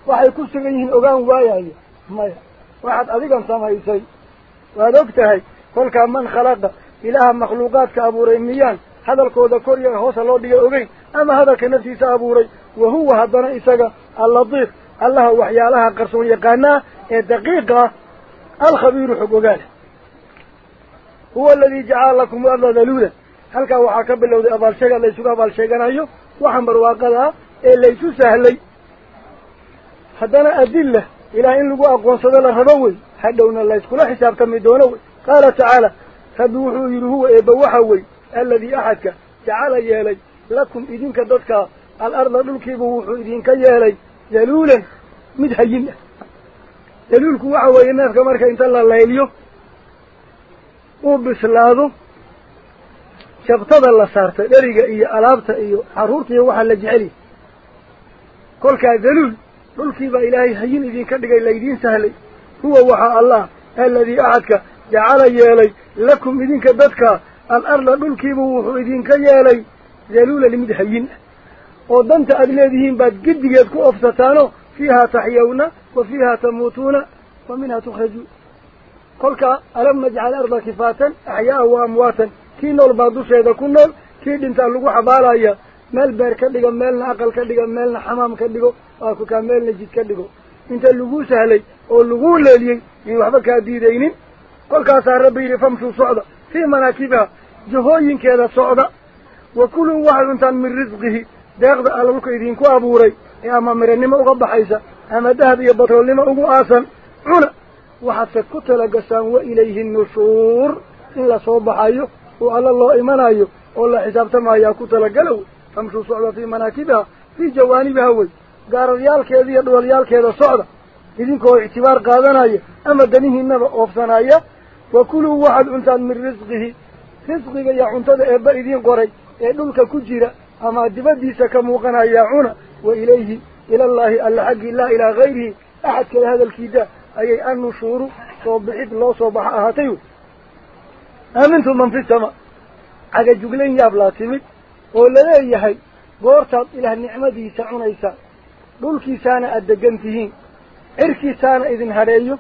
ogaan waayayo maya waxaad adigan samaysay waad og tahay kolkaa man khalaqa ilaaha makhluuqaadka abuuray miyaan hadalkooda kor iyo hoosa loo dhigay ogeyn ama hadalka naftiisa abuuray wa huwa haddana isaga allatiif allaha waxyaalaha qarsoon yaqaanaa ee daqiiqa ah alkhabiiru xog ogaale huwa aladii jacala lakum arda daluulan halkaa waxaa ka bilowday abaalsheega laysugu abaalsheeganayo waxaan barwaaqada ah ee laysu sahlay rabo wey hadhowna layskula xisaabtami doono wey qaala tacaala rabbi wuxuu yidhi huwa eebba waxa wey alladii axadka jacala yeelay lakum idinka dadka alarda dhulkiibu wuxuu idinka yeelay daluulan mid hayin ah daluulku waxa weeye neefka marka inta la layliyo uu bislaado shabtada la saarta dheriga iyo alaabta iyo carruurta iyo waxaa la jeceliy kolkaa daluul waxaa allah aladii axadka jacala yeelay lakum idinka dadka alarda dhulkiibu wuxuu idinka yeelay daluulan mid hayin ah oo danta aad leedihiin baad gedigeed ku ofsataano fiihaa taxyawna wa fiihaa tamuutuuna wa minhaa tukhrajuun kolkaa alam najcal arda kifaatan axyaa'an wa amwaatan kii nool baa dusheeda ku nool kii dhintaa lagu xabaalaya meel beer ka dhigo meelna aqal ka dhigo meelna xamaam ka dhigo وكو كان نجد كدقو انت اللقو سهلي أو اللقو الليلي يو حبكا ديدينين قل كاسا ربي لفمشو صعدة في مناكبها جهوين كيدا صعدة وكل واحد انتان من رزقه داغد ألوك إذين كو أبوري اما مرن ما أغب حيسا اما دهد يبطل لما أغو آسا هنا وحسا كتل قسان وإليه النشور إلا صوب حيو وعلى الله إيمان أيه والله حساب تمايا كتل قلو فمشو صعدة في مناكبها في جوانبها وي gaararyaalkeeda iyo dhuwalyaalkeeda socda idinkoo ictibaar qaadanaya ama danihiinaba oofsanaya wa kuluu waxaad cuntaan min risqihi risqiga iyo cuntada eebba idiin qoray ee dhulka ku jira ama dibaddiisa ka muuqanayaa cuna wa ilayhi ilallaahi alla xaggii laa ilaa hayrihi axad kale hadalkiida ayay annushuuru soo bixid loo soo baxo ahaatay wey aamintu man fi sama cagajuglayn yaab laa timid oo laleeyahay goortaad ilaah nicmadiisa cunaysaan dhulkiisaana aad degan tihiin cirkiisaana idin hadheeyo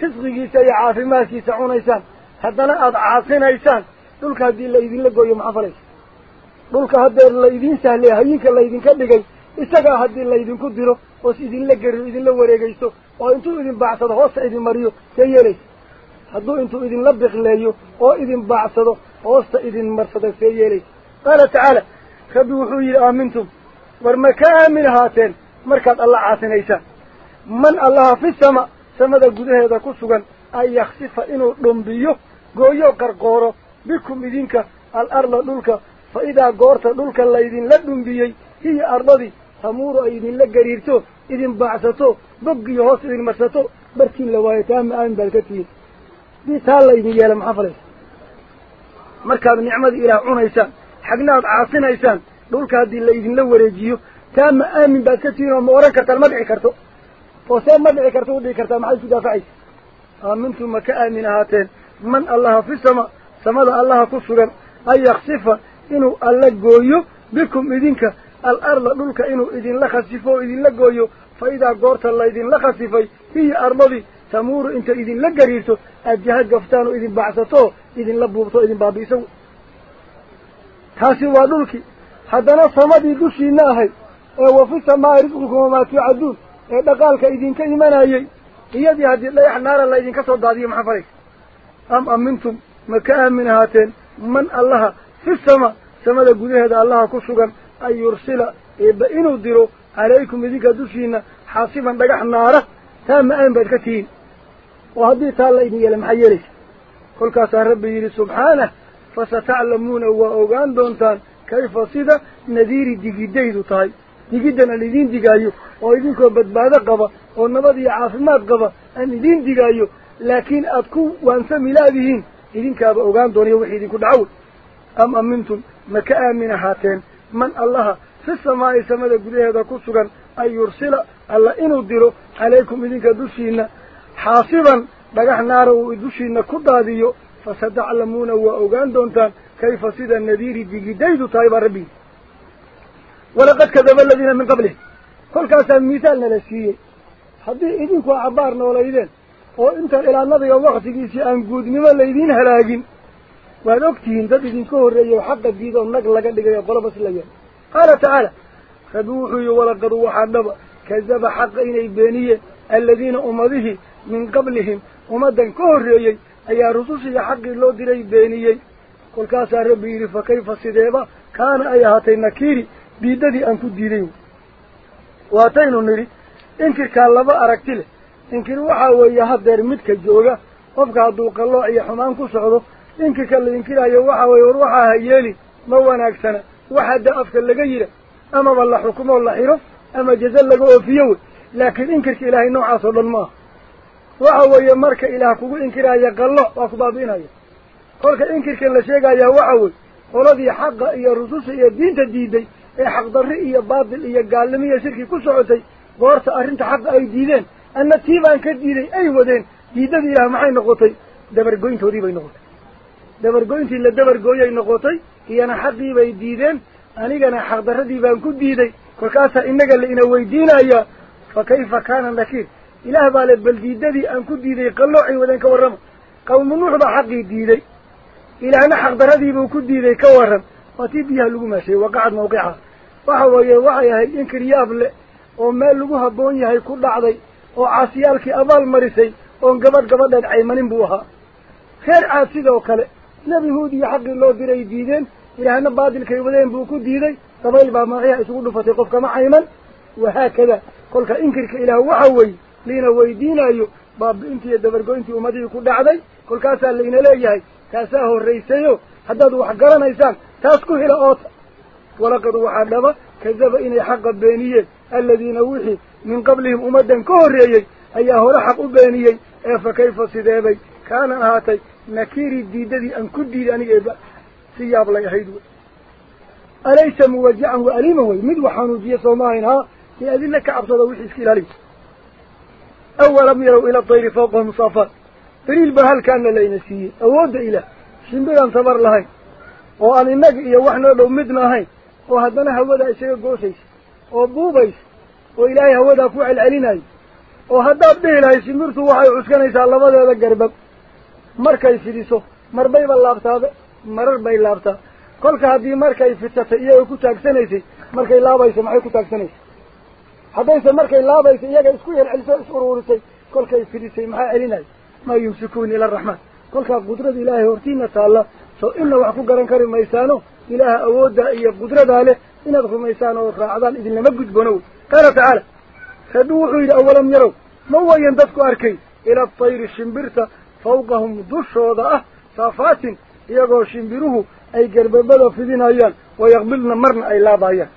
risqigiisa iyo caafimaadkiisa cunaysaan haddana aada caasinaysaan dhulka haddii la idinla gooyo maxaa falaysa dhulka haddeer la idiin sahlay hayinka laydinka dhigay isagaa haddii laydinku diro oos idinla geriyo idinla wareegaysto oo intuu idin baacsado hoosta idin mariyo see yeelaysa hadduu intuu idinla biqleeyo oo idin baacsado hoosta idin marsada see yeelaysa qaala tacaala rabbi wuxuu yidhi aamintum war ma ka aamin ahaateen gudaheeda ku sugan an yaksifa inuu dhumbiyo gooyo qarqooro bikum idinka al arda dhulka fa idaa goorta dhulka laydinla dhumbiyey hiya ardadii tamuuru ay idinla gariirto idin baacsato boggiyo hoos idin marsato bartiin la waayo taama aamin baad ka tihiin hadii taa laydin yeela maxaa falaysa markaad nicmadii ilaah cunaysaan xagna aad caasinaysaan dhulka haddii laydinla wareejiyo taama aamin baad ka tihiin oo ma ohan kartaan ma dhici karto oo see ma dhici karto u dhici kartaa maxaad isku daafacaysa aamintu ma ka aamin ahaateen man allaha fi sama samada allaha ku sugan an yaksifa inuu alla gooyo bikum idinka al arda dhulka inuu idinla khasifo oo idinla gooyo fa idaa goorta laydinla khasifay hiya ardadii tamuuru inta idinla gariirto aad وفي السماء رزقكم وما تعدون إذا قال كإذن كإيمان أيي إيدي هذه الله يحنار الله إذن كسود هذه محفرك أم أمنتم مكان من هاتين من الله في السماء سماء قد هذا الله كسوغا أن يرسل إبا إنو ديرو عليكم إذن كدوسينا حاصفا بقى حنارة تام أم بركتين وهذه تالله إذن يلم حيالك قل كاسا ربي سبحانه فستعلمون وأوغان دونتان كيف صيدة نذير ديجي ديدو طيب nabad iyo caafimaad qaba aan idiin digaayo laakiin aad ku waansami laadihiin idinkaaba ogaan doonaya wixii idinku dhacawey am amintum ma ka aamin ahaateen man allaha fi samaa'i samada gudaheeda ku sugan an yursila alla inuu diro calaykum idinka dushiina xaasiban dhagax naara uu dushiina ku daadiyo fasetaclamuuna waa ogaan doontaan kayfa sida nadiiri digidaydu tahay baa rabbi ولقد كذب الذين من قبله كل كاسا مثال نلسكيه حدي إذنكو عبارنا ولا إذن. وإنت إلى النبي وقت جيسي أن قود نما الذين هلاقين ولوكتهم ذات إذنكو الرأي وحقا جيدا ونقل لك اللي قيب قرب سلقين قال تعالى خدوحي ولقد روح كذب حق إني بنية الذين أمضيه من قبلهم. أمضا كهر رأي أي رسوسي حق الله دي بنية كل كاسا ربي فكيف سيديبا؟ كان أيها تنكيري leh inkir waxaa weeye haddeer midka jooga qofka hadduu qallooc iyo xumaan ku socdo inkirka la inkiraayo waxa weeye war waxaa ha yeeli ma wanaagsana wax hadda afka laga yidha amaba la xukumoo la xiro ama jaza laga oofiyo wey laakiin inkirka ilaahay noocaas oo dhan maaha waxa weeye marka ilaah kugu inkiraya qallo waa ku baabi'inaya kolka inkirkan la sheegayaa waxa wey qoladii xaqa iyo rususha iyo diinta diiday ee xaqdarri iyo baatil iyo gaalnimo iyo shirki ku socotay goorta arrinta xaqa ay diideen anna tii baan ka diiday ay wadeen diidadii ilaah maxay noqotay dabargoyntoodii bay noqotay dabargoyntii la dabargooyay noqotay iyana xaqii bay diideen anigana xaqdarradii baan ku diiday kolkaasaa innaga la ina weydiinayaa fa kayfa kaana nakiir ilaah baa le bal diidadii aan ku diiday qalloocay wadeen ka warrama qawmu nuux baa xaqii diiday ilaahna xaqdarradiibuu ku diiday ka warran waa tii biyaha lagu maasheeyey waqacad mawqica oo meel lagu habboon yahay ku dhacday oo caasiyaalkii abaal marisay oon gabadh gabadheed caymanin buu ahaa reer caad sidoo kale nebi huud iyo xaqii loo diray diideen ilaahna baadilkay wadeen buu ku diiday dabayl baa magaciha isugu dhufatay qofkama cayman wahaakada kolka inkirka ilaah waxa weeye liina weydiinayo baabi-intii iyo dabargoyntii ummadihii ku dhacday kolkaasaa layna leeyahay taasaa horraysayo haddaad wax garanaysaan taas ku hela oota ولقد وحدها كذب إني حق بينية الذين وحي من قبلهم أمدا كوريا أيها لحق بينية إيه أفا كيف صدابي كان هاتي نكيري الديدي أن كدير أني إبا سياب لا يحيدو أليس موجعا وأليما؟ ويمد وحانو دي ها؟ لأذنك عبصد وحي سكيل عليك أولا يروا إلى الطير فوقه مصافا فريل بهل كان لا ينسيه. أود إله شنبيرا صبر لهي وأن النجئ يوحنا إيه لو مدنا هين. Haddana hawadaa isaga goosaysa oo buubaysa oo ilaahay hawadaa ku celcelinayo oo haddaad dhihi lahay shimbirtu waxay cuskanaysaa labadeeda garbab markay fidiso marbayba laabtaabe marar bay laabtaa kolka haddii markay fidsatay iyagoo ku taagsanaysay markay laabayso maxay ku taagsanaysay haddayse markay laabaysa iyaga isku yerceliso is uruurisay kolkay fidisay maxaa celinayo maa yumsikuuni ila araxmaan kolkaa qudrada ilaahay hortiina taalla soo ina wax ku garan kari maysaano iyo qudradaa leh inaad rumaysaan oo raacdaan idinlama gudbono wey qaala tacaala rabbi wuxuu yidhi awalam yarow ma wayan dadku arkay ila atayri shimbirta fawqahum dushooda ah saafaatin iyagoo shimbiruhu ay garbabada fidinayaan wayaqbidna marna ay laabayaan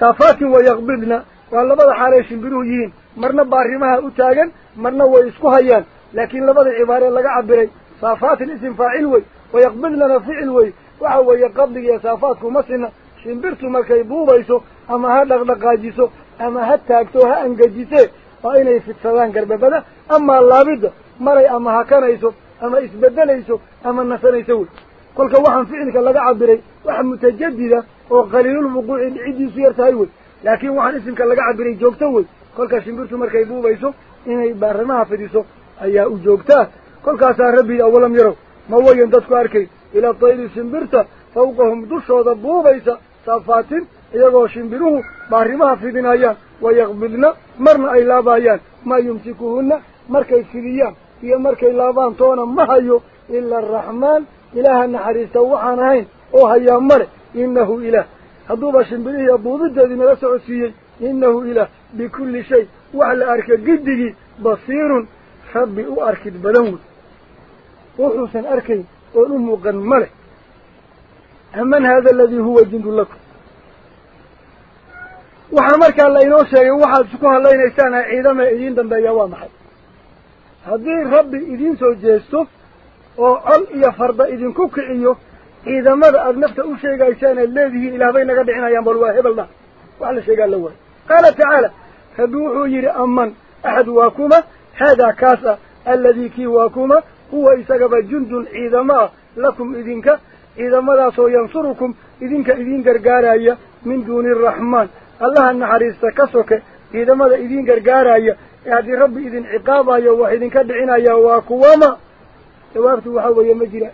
saafaatin wayaqbidna waa labada xaalay shimbiruhu yihiin marna baarimaha u taagan marna way isku hayaan laakiin labada cibaaree laga cabiray saafaatin isim faacil wey wayaqbidnana ficil wey iyo saafaadku ma sina shimbirtu markay buubayso ama ha dhaqdhaqaajiso ama ha taagto ha angajisee waa inay fidsadaan garbabada amaa laabidda maray ama hakanayso ama isbedelayso ama nasanayso wey kolka waxaan ficilka laga cabiray wax mutajadida oo qaliilulwuquuci dhiciddiisu yar tahay wey laakiin waxaan isimka laga cabiray joogto wey kolka shimbirtu markay buubayso inay baarimaha fidiso ayaa u joogtaa kolkaasaa rabbi awalam yarow ma wayan dadku arkay إلى الطير سنبرته فوقهم دشوا ضبوه بيسا صفاتين يقول شنبروه بارمها في دنايا ويقبلنا مرنا أي لابايان. ما يمسكوهن مركي سليا هي مركي لابان طونا هيو إلا الرحمن إله النحر يستوحان هين أوها يامر إنه إله. هدوبا شنبريه يبوض الجذين لسعسيه إنه إله. بكل شيء. وعلى أركي قدقي بصير. خبئ أركي بلون وحسن أركي. Lakum waxaa markaa la inoo sheegay waxaad isku hadlaynaysaan ciidama idiin dambeeya waa maxay haddii rabbi idiin soo jeesto oo col iyo farda idinku kiciyo ciidamada aada nafta u sheegaysaan aad leedihiin ilaah bay naga dhicinayaan bal waa hebel dha wax la sheegaa la waayo qaala tacaala rabbi wuxuu yidhi aman axad waa kuma haadaa kaas ah alladii kii waa kuma ah lakum idinka ciidamadaasoo yansurukum idinka idiin gargaaraya min duuni araxmaan allaha naxariista ka soke ciidamada idiin gargaaraya ee haddii rabbi idin ciqaabayo wax idinka dhicinaya waa kuwama jawaabtu waxa weeye ma jiraan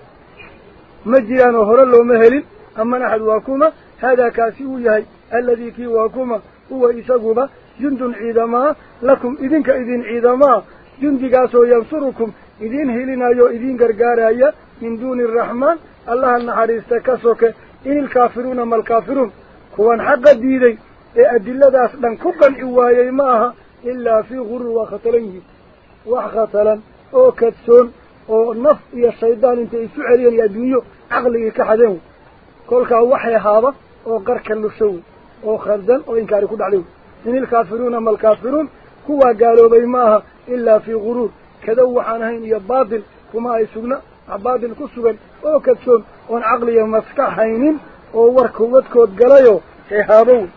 ma jiraan oo hore looma helin aman axad waa kuma haadaa kaasi uu yahay alladii kii waa kuma huwa isaguba jundun ciidamaa lakum idinka idin ciidamaa jundigaasoo yansurukum ka soke in ilkaafiruuna malkaafiruun kuwan xaqa diiday ee adiladaas dhan ku qanci waayey ma aha ilaa fii gurur waa khatalan yihiin wax khatalan oo kadsoon oo naf iyo shaydaan intay isu celiyeen iyo adduunyo caqligii ka xadeen wey kolkaa waxay haaba oo qarka lusho wey oo khaldan oo inkaari ku dhacday wey in ilkaafiruuna malkaafiruun kuwaa gaaloobay ma aha ilaa fii guruur wax baatil ku sugan oo kadsoon oon caqliya maskax haynin oo warka wadkood galayoo ee haabo wey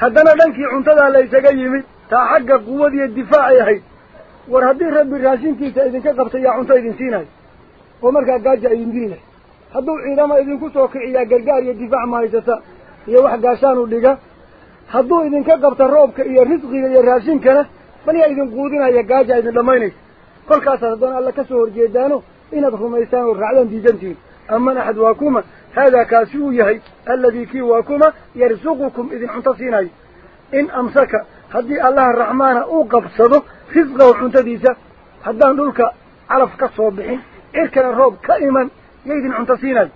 haddana dhankii cuntadaa la ysaga yimid taa xagga quwad iyo difaacay ahayd war haddii rabbi raashinkiisa idinka qabtay yaa cunto idin siinayo oo markaa gaaja idin dili hadduu ciidama idinku soo kiciyaa gargaar iyo difaac ma haysata iyo wax gaashaanu dhiga hadduu idinka qabta roobka iyo risqiga iyo raashinkana kolkaasaad haddana alla ka soo horjeedaano inaad rumaysaan oo raacdaan diidantihin aman axad waa kuma haadaa kaasi uu yahay alladii kii waa kuma yarsuqukum idin cunto siinayo in amsaka haddii allaha raxmaana uu qabsado risqahu cuntadiisa haddaan dhulka calaf ka soo bixin cirkana roob ka iman yaydin cunto siinayo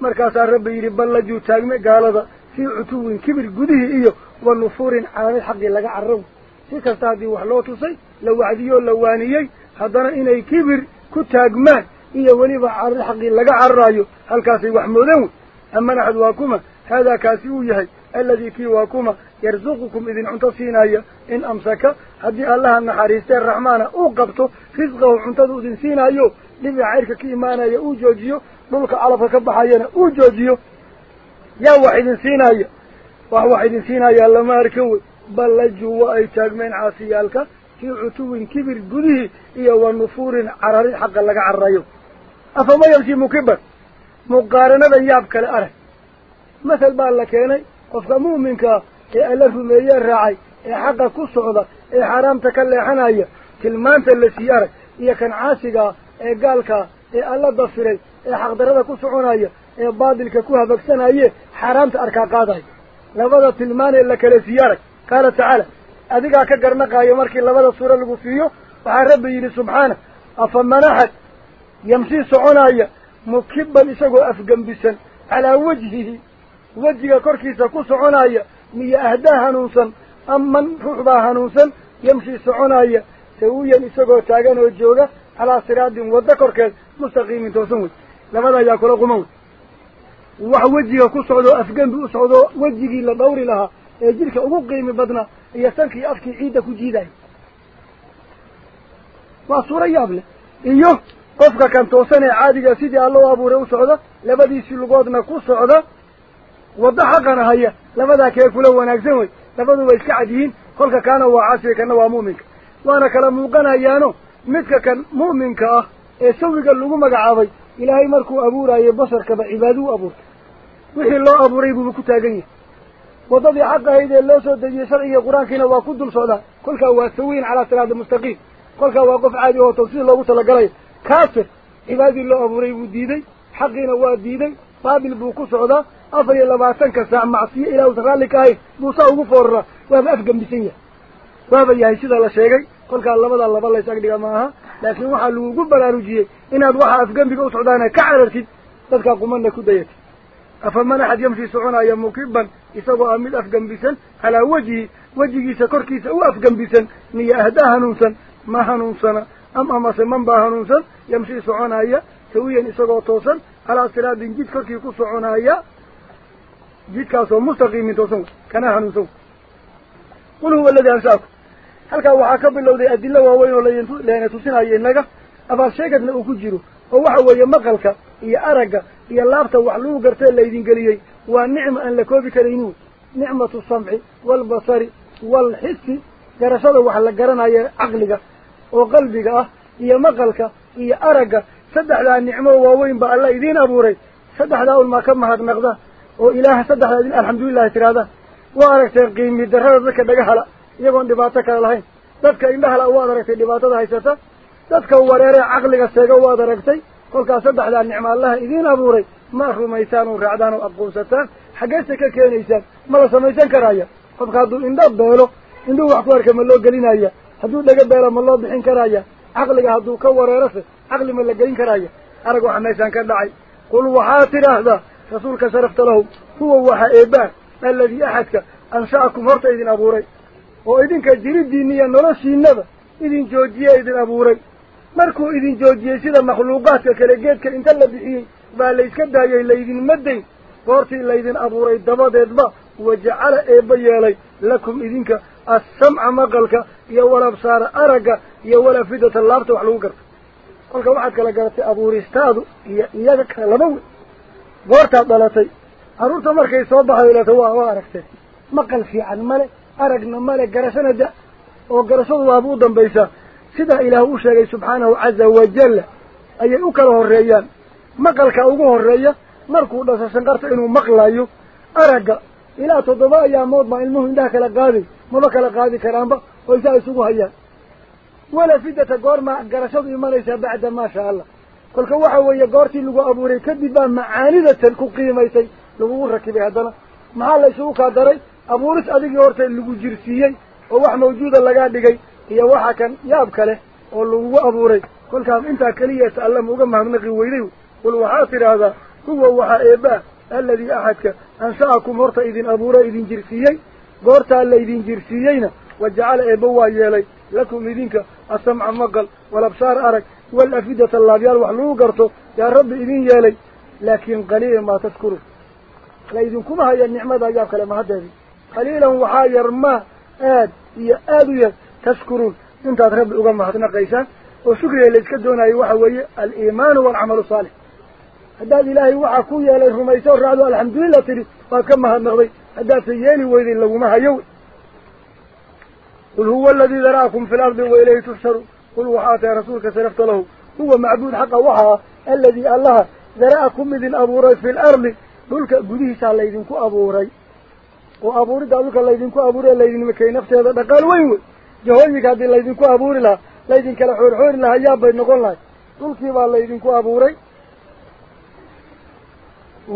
markaasaa rabbi yidhi ballajuu taagme gaalada fii cutuwin kibir gudihii iyo wa nufuurin caanid xaqii laga carraw inay kibir ku taagmaan iyo weliba caanid xaqii laga carraayo halkaasay wax moodeen wey aman axad waa kuma haadaa kaasi uu yahay alladii kii waa kuma yarsuqukum idin cunto siinaya in amsaka haddii allaha naxariistee raxmaana uu qabto risqahu cuntadu idin siinaayo dhibica cirka ka imaanaya uu joojiyo dhulka calabka ka baxayana uu joojiyo yaa wax idin siinaya wax wax idin siinayaa lama arka wey gudihii iyo wa nufuurin cararid xaqa laga carrayo afama yamshi mukiban muqaaranada yaab kale arag masal baa la keenay qofka mu'minkaa ee alla rumeeye raacay ee xaqa ku socda ee xaaraamta ka leexanaya tilmaanta la sii arag iyo kan caasigaa ee gaalkaa ee alla dafiray ee xaqdarada ku soconaya ee baadilka ku habagsanaye xaaraamta arkaa qaadaya labada tilmaan ee la kala sii arag waxaa rabbi yidhi subxaana afa manaxad yamsii soconaya mukiban isagoo afgembisan calaa wajhihi wejiga korkiisa ku soconaya miyo ahdaa hanuunsan aman ruux baa hanuunsan yamshii soconaya sawiyan isagoo taagan oo jooga calaa siraadin waddo korkeed mustaqiimin toosan wey labada ayaa kula quman wey wax wejiga ku socdoo afgembi u socdoo wejigii la dhawri lahaa ciidda ku jiidaya waa suuro yaab leh iyo qofka kan toosan ee caadiga sidii alla u abuuray u socda labadiisii lugoodna ku socda waddo xaqana haya labadaa kee kula wanaagsan wey labaduba iska cad yihiin kolka kaana waa caasiga kana waa mu'minka waana kala muuqanayaano midka kan mu'minka ah ee sawiga lagu magacaabay ilaahay markuu abuuraayo basharkaba cibaado u abuurtay wixii loo abuuray buuba ku taagan yahay dul socdaa kolkaa waa sawiyin calaa siraati mustaqiim kolkaa waa qof caadi oo tawsiid loogu talagalayo kaafir cibaadadii loo abuuray buu diiday xaqiina waa diiday baabil buu ku socdaa afar iyo labaatanka saac macsiyo ilaah usan raalli ka ahayn buu saa ugu fooraraa waaba afgembisan yahay waaba yahay sida la sheegay kolkaa labadaa laba lays agdhiga ma aha laakiin waxaa lagugu baraarujiyey inaad waxaa afgembiga u socdaana ka carartid dadkaa qumanna ku dayatid afaman axad yamshii soconaya mukiban isagoo ah mid afgembisan calaa wejhi wejigiisa korkiisa u afgembisan miyo ahdaa hanuunsan ma hanuunsana am amase man baa hanuunsan yamshii soconaya sawiyan isagoo toosan calaa siraadin jid korkii ku soconaya jidkaasoo mustaqiimin toosan kana hanuunsan qul huwa aladii ansaakum halkaa waxaa ka bilowday adilo waaweyn oo layna tusinayo innaga afaal sheegadna uu ku jiro maqalka iyo aragga iyo laabta wax lagu gartee laydin geliyey waa nicma aan la koobi karaynin nicmatu samci waalbasari waalxisi garashada wax la garanayo caqliga oo qalbiga ah iyo maqalka iyo aragga saddexdaa nicmo waaweyn ba alla idiin abuuray saddexdaa ulmaa ka mahadnaqda oo ilaaha saddexdaa idin alxamdulilahi tirahdaan waa aragteen qiimi darrada dadka dhagahala iyagoon dhibaato kale lahayn dadka indhahala waad aragtay dhibaatada haysata dadka wareeree caqliga seega waad aragtay kolkaas saddexdaa nicmo allaha idiin abuuray ma rumaysaan oo raacdaan oo aqoonsataan xaggeese ka keenaysaan ma la samaysan karaya qofka hadduu indho beelo indhuu wax ku arka ma loo gelinaya hadduu dhaga beelo ma loo bixin karaya caqliga hadduu ka wareerose caqli ma la gelin karaya arag waxa meeshaan ka dhacay qul waxaa tidhaahdaa rasuulka sharafta lahu huwa waxa eebaa alladii axadka ansha'akum horta idin abuuray oo idinka jiriddiinna iyo noloshiinaba idin joojiye idin abuuray makhluuqaadka kale geedka inta la bixiyey baa layska daayay laydinma dayn goortii laydin abuuray dabadeedba wajacala eebba yeelay lakum idinka assamca maqalka iyo walabsaara aragga iyo walafidata laabta wax lagu garto kolka waxaad kala garatay abuuristaadu iyo iyaga kale laba wey goortaad dhalatay carruurta markay soo baxday leeto waa waa aragteen maqal fiican male aragna male garashana da oo garashadu waaba u dambaysaa wajalla ayay u kala horreeyaan maqalka ugu horreeya markuu dhasho shanqarta inuu maqlayo aragga ilaa toddoba ayaamood baa ilmuhu indhaha kala qaaday maba kala qaadi karaanba oo isaa isugu hayaan wala fidata goormaa garashadu imanaysaa bacda maa shaa allah kolka waxa weeye goortii lagu abuuray kadib baa macaanidatan ku qiimaysay lagugu rakibay haddana maxaa la isugu kaa daray abuuris adigii horta lagu jirsiiyey oo wax mawjuuda lagaa dhigay هي واحد كان يأكله قل هو أبو ري كل كام أنت كلية تعلم وقمة من غيويري والوحاطر هذا هو واحد أبا الذي أحدك أنساكم مرت إذن أبو ري إذن جرسيين قرت على إذن جرسيين وجعل أبوا يلي لكم إذنك أسمع مقل والأبصار أرك والأفيدة الله قال وحلو قرته يا رب إذن يلي لكن قليل ما تذكره لا إذنكم هاي النعمة ذا يأكله ما هذا قليلا وحاير ما آد يا آد يا تشكرون. انت رب اوغا مهدنا قيسان وشكر إلى اسكت دون وحا وي الإيمان والعمل الصالح. هذا إلهي وحا كويا لي رميسو رعدو الحمد لله تري. فكما هم مغضي. هذا سييني ويذين لو ما هيو قل هو الذي ذراكم في الأرض وإليه تحشر قل وحاة يا رسولك سنفت له. هو معبود حق وحا. الذي الله ذراكم ابو ابوري في الأرض. ذلك قديه سعى الليذنكو أبوري. وأبوري دعوك الليذنكو أبوري. الليذن مكي نفسي هذا قال وين وين jahooyinka haddii laydinku abuuri lahaa laydin kala xoorxoori lahaa yaab bay noqon lahay dhulkii baa laydinku abuuray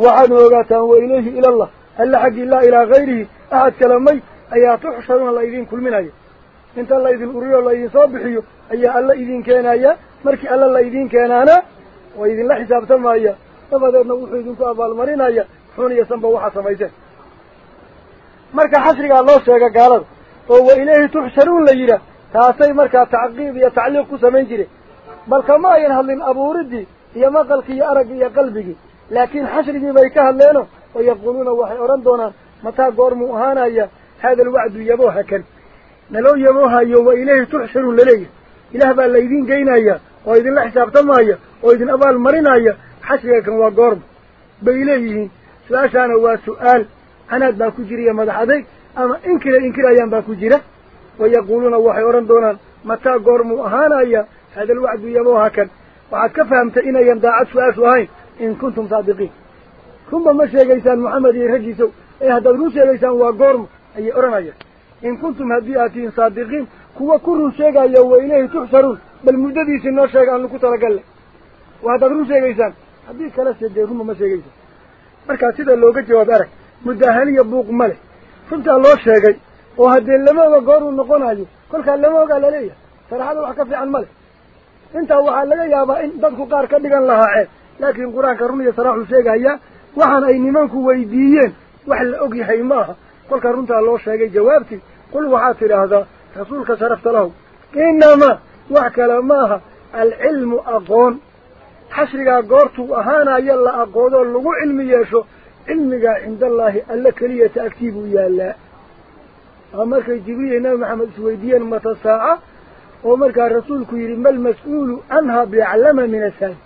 waxaadna ogaataan wa ilayhi ilallah alla xaggii laa ilaa hayrihi axad kale may ayaa tuxsharuuna laydin kulminaya inta laydin uriyo laydin soo bixiyo ayaa alla idin keenaya markii alla laydin keenaana waa idinla xisaabtamaya dabadeedna wuxuu idinku abaalmarinaya xun iyo sanba waxaa samayseen marka xasrigaa loo sheega gaalada أو وإليه تحشرون ليرة. تاسي مركا تعقيب يتعليق سمين جري. بلك ما ينهلين أبو ردي. يا مقلك يا أرق يا قلبك لكن حشر دي بيكها الليلة ويقولون وحي أرندونا متى قرم أهانا هذا الوعد يبوها كان نلو يبوها يو وإليه تحشرون ليه إله بالليدين قينا يا. وإذن لحساب تمايا وإذن أبا مرينا يا. حشرك وقرم بإليه. سلاشان هو سؤال. أنا أدنى كجري يا مدحديك. Jira wayaquuluuna waxay odhan doonaan mataa goormuu ahaanaya hada alwacdu yabooha kan waxaad ka fahamtay inayan daacad su-aashu ahayn in kuntum saadiqiin runba ma sheegaysaan moxamed iyo raggiisow ee haddaad run sheegaysaan waa goorma ayay odhanayaan in kuntum haddii aad tihiin saadiqiin kuwa ku run sheegaya wa ilayhi tuxsharuun bal muddadiisii noo sheega aanu ku talagalle waa haddaad run sheegaysaan haddii kala sedee runba ma sheegaysaan markaa sida looga jawaab arag mudaahaniya buuq ma leh sheegay oo haddee lama oga gooruu noqonayo kolkaa lama ogaa laleeyahay saraxada wax ka fiican ma leh intaa waxaa laga yaabaa in dadku qaar ka dhigan lahaaceen laakiin qur-aanka run iyo saraaxuu sheegaya waxaan ay nimanku weydiiyeen wax la og yahay ma aha kolkaa runtaa loo sheegay jawaabtii qul waxaad tidhaahdaa rasuulka sharafta lahu inamaa wax kale ma aha alcilmu aqoon xashrigaa goortuu ahaanayo la aqoodoo lagu cilmi yeesho agtii buu yaallaa waa markay jibriil iyo nabi maxamed isweydiiyeen mata saaca oo markaa rasuulku yidhi mal mas-uulu canhaa biaclama min asaani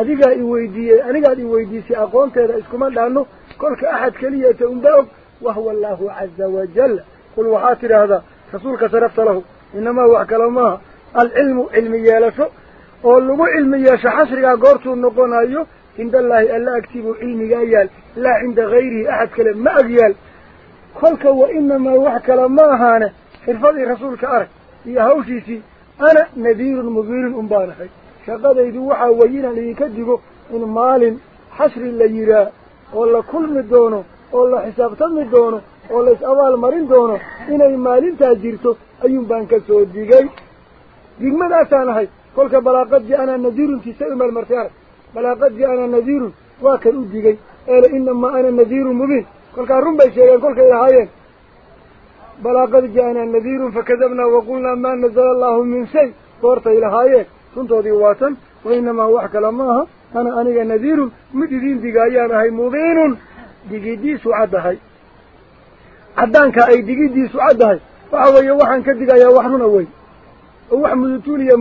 adigaa i weydiiyey anigaad i weydiisay aqoonteeda iskuma dhaano kolka axad keliyata unba og wahuwa allaahu caza wajal qul waxaad tidhaahdaa rasuulka sharafta lahu inamaa wax kale maaha alcilmu cilmi yeelasho oo lagu cilmi yeesho xashrigaa goortuu noqonayo cindallaahi alla agtiibuu cilmigaa yaal kale ma ahaane xirfadii rasuulka arag iyo hawshiisii ana nadiirun mubiinun un baan ahay shaqadaydu waxaa weeye inaan idinka digo in maalin xashri la yihaa oo la kulmi doono oo la xisaabtami doono oo lays abaal marin doono inay maalintaa jirto ayuun baan ka soo digay digmadaasaan ahay kolka balaaqad ji-anaa nadiiruntiisa u meelmartay arag balaaqad ji-anaa nadiirun waa kan u digay eele inamaa ana nadiirun mubiin kolkaa run bay sheegeen kolkay lahaayeen balaaqad ji-anaa nadiirun fakadabnaa waqulnaa maa nazala allahu min shay goortay lahaayeen runtoodii waa tan wainamaa wax kale maaha ana aniga nadiirun mid idiin digaayaan ahay mubiinun digidiisu caddahay caddaanka ay digidiisu caddahay waxa weeye waxaan ka digayaa wax runa wey oo wax mudutuuliya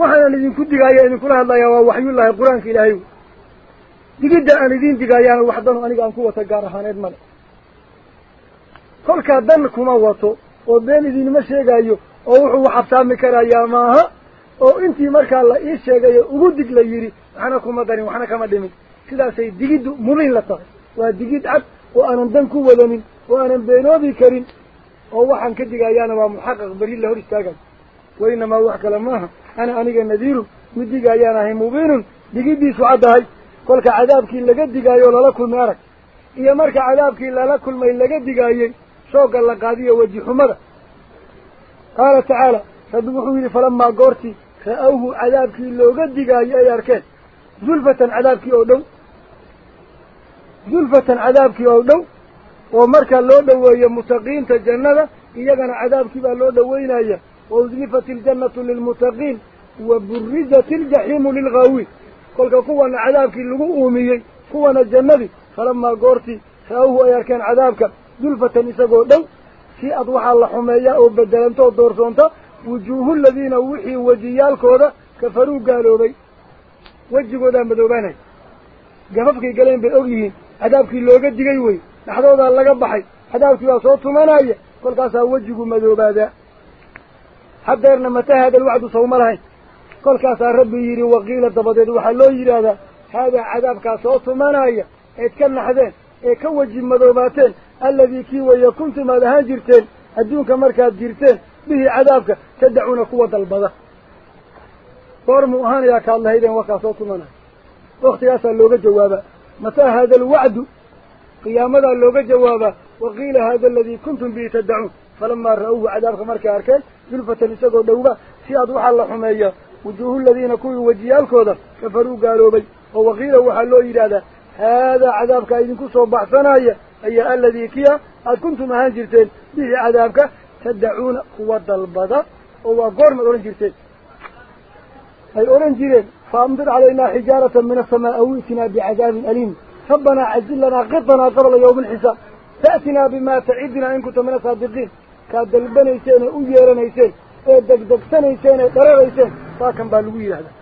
waxaanan idinku digaaya idinkula hadlayaa waa waxyullaahi qur'aanka ilaahay. Digidda aan idiin digaayaana wax danu aniga aan ku wata gaar ahaaneed male kolkaa dan kuma wato oo been idinma sheegaayo oo wuxuu waxabsaami karayaa maaha oo intii markaa la ii sheegayo ugu dig la yidhi waxna kuma darin waxna kama dhimin. Sidaasay digiddu mubiin la tahay. Waa digid cad oo aanan dan ku wadanin oo aanan beenoobi karin oo waxaan ka digayaana waa muxaqaq beri la hor istaagayo wax kale maaha ana aniga nadiirun mid digaayaan ahay mubiinun digiddiisu caddahay kolka cadaabkii laga digaayo lala kulmay arag iyo marka cadaabkii lala kulmay laga digaayey shoogga la qaadiyo weji xumada qaala tacaala rabbi wuxuu yidhi falamaa goortii ra-awhu cadaabkii looga digaayo ay arkeen zulfatan cadaabkii oo dhow zulfatan cadaabkii oo dhow oo marka loo dhoweeyo mutaqiinta jannada iyagana cadaabkii baa loo dhoweynaya lilmutaqiin wa burizat iljaxiimu lilghaawiin kolka kuwana cadaabkii lagu uumiyey kuwana jannadii falamaa goortii ra-awhu ay arkeen cadaabka zulfatan isagoo dhow si ad waxaa la xumeeyaa oo bedelanta oo doorsoonta wujuuhu ladiina wixii wejiyaalkooda kafaruu gaaloobay wejigoodaa madoobaanay gafafkay galeen bay og yihiin cadaabkii looga digay wey dhaxdoodaa laga baxay cadaabkii baa soo tumanaya kolkaasaa wejigu madoobaadaa حتى إرنا متى هذا الوعد صوم رهين قل كاسا ربي يري وقيل الضبطين وحلو يري هذا. هذا عذاب كاسا أصمان هيا اتكلنا حذين إكوج المضوباتين الذي كيوى يكونت ماذا هاجرتين الدون كمركات جرتين به عذابك. تدعون قوة البضاء. قرم أهان ياك الله إذن وقع صوت منا أختي أسأل لغة جوابا متى هذا الوعد؟ قيام هذا اللغة جوابا وقيل هذا الذي كنتم به تدعون. فلما رأوه عذابك مركات أركان زلفة لسقو دوبة سياد روح الله حمية. وجوه الذين كوي وجيال كودا كفروا قالوا بي. ووغيره وحلو إيرادة هذا عذابك إذن كسوا بحثنا أي أي الذي كيا؟ قد كنتم هانجرتين به عذابك تدعون قوة البضاء وقرم الأورنجرتين أي أورنجرين فأمضر علينا حجارة من السماء أويتنا بعذاب أليم. ربنا عزلنا قطنا قبل يوم الحساب. تأتنا بما تعدنا إن كنت من الصادقين. Ee u yeeranayseen ee degdegsanayseen ee dhararayseen saa kan baa lagu yidhahdaa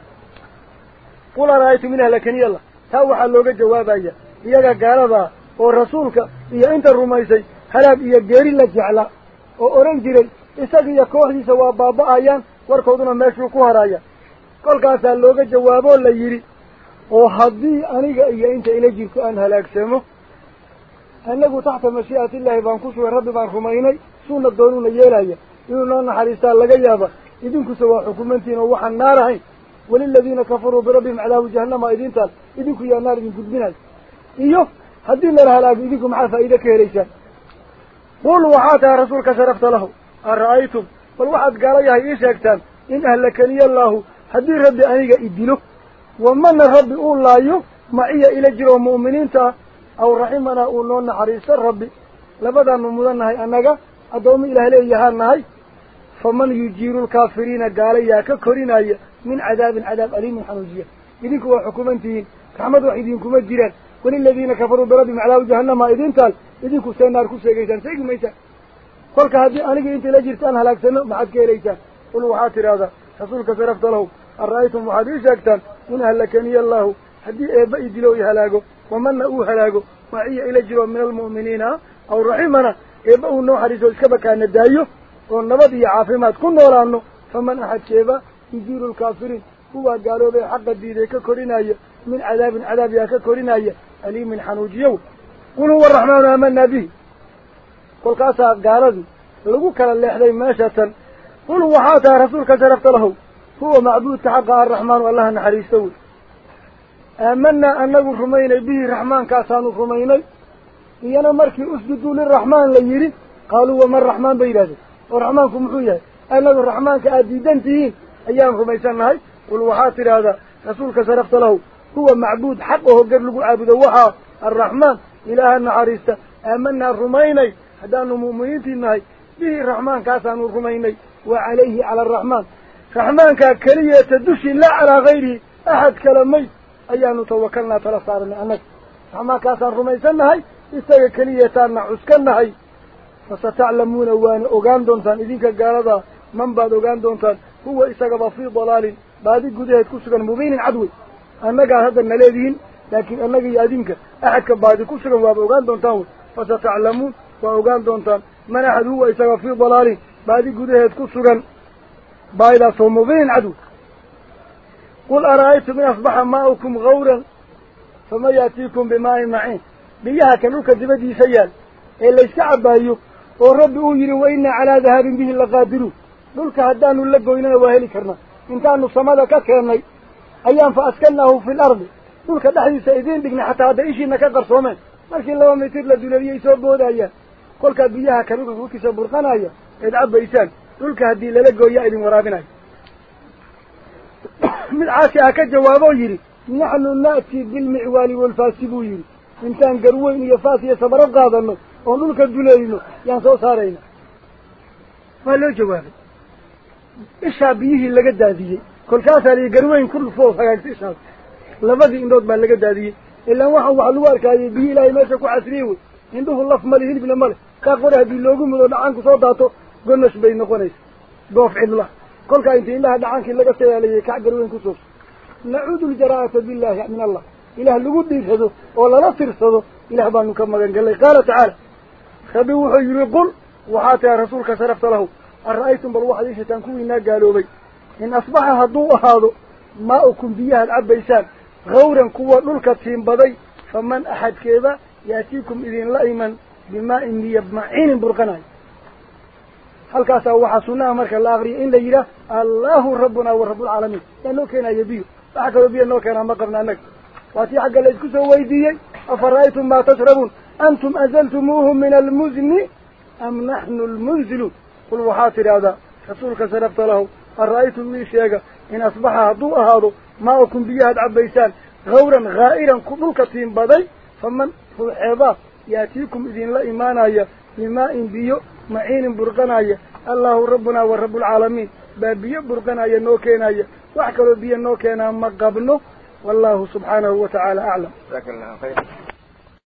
qul ara'aytum in ahlakaniya allah taa waxaa looga jawaabaya iyaga gaaladaa oo rasuulka iyo inta rumaysay halaag iyo geeri la jecla oo odhan jiray isaga iyo kooxdiisa waa baaba'ayaan warkooduna meeshuu ku haraya kolkaasaa looga jawaaboo la yidhi oo haddii aniga iyo inta ila jirto aan halaagsamo annagu taxta mashii'atillaahi baan ku sugay rabbi baan rumaynay yeelaya inuu noo naxariistaa laga yaaba idinkuse waa xukumantiin oo waxaan naar ahayn waliladiina kafaruu birabbihim cadaabu jahannama idintaal idinku yaa naar idin gudbinayo iyo haddii nala halaago idinku maxaa faa'iide ka helaysaan qul waxaa tahay rasuulka sharafta lahu ara'aytum bal waxaad gaala yahay ii sheegtaan in ahlakaniya allaahu haddii rabbi aniga idilo wamana rabbi uu laayo maciya ila jiroo mu'miniinta ah aw raximanaa uu noo naxariisto rabbi labadaanu mudan nahay annaga أدوم إله لي يهان ناي فمن يجير الكافرين قال يا كورين أي من عذاب عذاب أليم حنوجية إذنك حكومتين انتهين كحمد وحيدينكم الجيران وللذين كفروا بربهم على جهنم إذن تال إذنك سينا الكوسة جيسان سيكم ميسا قل أنا أنك إنت لجرتان هلاك سنة ما حدك إليسا قلوا وحاتر هذا حصولك صرفت له الرأيتم وحاديو شاكتان من هلكني الله حدي إيبا إدلوه هلاكو ومن نؤوه هلاكو وعي إلى جروا من المؤمنين أو رحمنا raximana eebba uu noo xariiso iska bakaana daayo oo nabad iyo caafimaad ku noolaano faman axadkeeba yujiiru lkaafiriin kuwaa gaaloobee xaqa diiday ka korinaya min cadaabin cadaab yaa ka korinaya aliimin xanuujiyow qul huwa araxmaanu aamanaa bihi kolkaasaa gaaladii lagu kala leexday meeshatan qul waxaa tahay rasuulka sharafta lahow huwa macbuudka xaqa arraxmaanu allaha naxariista wey aamanaa anagu rumaynay bihi raxmaankaasaanu rumaynay إيانا مركي أسجدوا للرحمن ليري قالوا وما الرحمن بيلاده ورحمن كمحوية أنا الرحمن كأديدنته أيام خميسان هاي والوحاتر هذا رسولك سرفت له هو معبود حقه قبل عبد وحا الرحمن إله النعريستة آمنا الرميني هذا مؤمنين هاي به الرحمن كاسان الرميني وعليه على الرحمن رحمن كالية تدش لا على غيره أحد كلمي أيام توكلنا تلصارنا أنك رحمن كاسان الرميسان نهاي waana ogaan doontaan idinka gaaladaa man baad ogaan doontaan huwa isagaba fii dalaalin baadi gudaheed ku sugan mubiinin cadwey annagaad hadda na leedihiin laakiin annaga iyo adinka axadka baadi ku sugan waaba ogaan doontaan wey fasataclamuun waa ogaan doontaan man axad huwa isaga fii dalaalin baadi gudaheed ku sugan baadidaasoo mubiinin cadwey qul ara'aytum in asbaxa maa'ukum gawran fama yaatiikum bimaa'in maciin بيها كنوك دبدي سيال إلا الشعب بايو والرب أجري وإن على ذهاب به لقادروا قلك هدان اللقو إننا وهلي كرنا إن كانوا صمالا كاكرني أيام فأسكنناه في الأرض قلك دحني سيدين بقنا حتى هذا إشي إنك أكثر صومين لكن لو أمتر لدولي يسوبوه دايا قلك بيها كنوك دبكي سبرقان أيو إذا أبا إسان قلك هدي للقو يأذي مرابنا من عاشها كجوابو يري نحن نأتي بالمعوال والفاسبو يري oon dhulka duleeyno yaan soo saarayna waa loo jawaabay ishaa biyihii laga daadiyey kolkaasaa liyi garweyn ku dhufoo hagaagta ishaas labadii indhood baa laga daadiyey ilaan waxaan waxa lagu arkaayay biyi ilaahay meesha ku casriyey wey indhuhu laf male hilibna male kaa qore haddii loogu mudo dhacaanku soo daato gonash bay noqonaysa goof cidla kolkaa intii indhaha dhacaankii laga sayaalayay kac garweyn ku soogso nacuudu ljaraa'ata billahi min allah إله لقد يفهده ولا لا ترسده إله بان مكمل قال لي قال تعالى خبيوه يقول وحاتي يا رسولك سرفت له. أرأيتم بالوحد إيش تنكوين قالوا بي. إن أصبح هدوء هذا ما أكون بيها العبيسان غورا قوة للك تنبضي فمن أحد كذا يأتيكم إذن لئما بماء يبمعين برقناي. هل كاسا وحسنا مركا لاغري إن ليلة؟ الله ربنا ورب العالمين. لأنه كان يبيه أحكى ببيه أنه كان مقرنا نكتب وفي حق الله يسكسوا ويديي أفرأيتم ما تشربون؟ أنتم أزلتموه من المزن أم نحن المنزل؟ قل وحاطر هذا. رسولك سلبت له أرأيتم من شيئا إن أصبح هدوء هذا ما أكون بيه هذا عبيسان غورا غائرا قبل كتين بضي فمن؟ هو حضا يأتيكم إذن لا إيمانا بماء بيو معين برقنا الله ربنا ورب العالمين. بابيو برقنا نوكينا وحكرو بيو نوكينا مقابنو والله سبحانه وتعالى أعلم.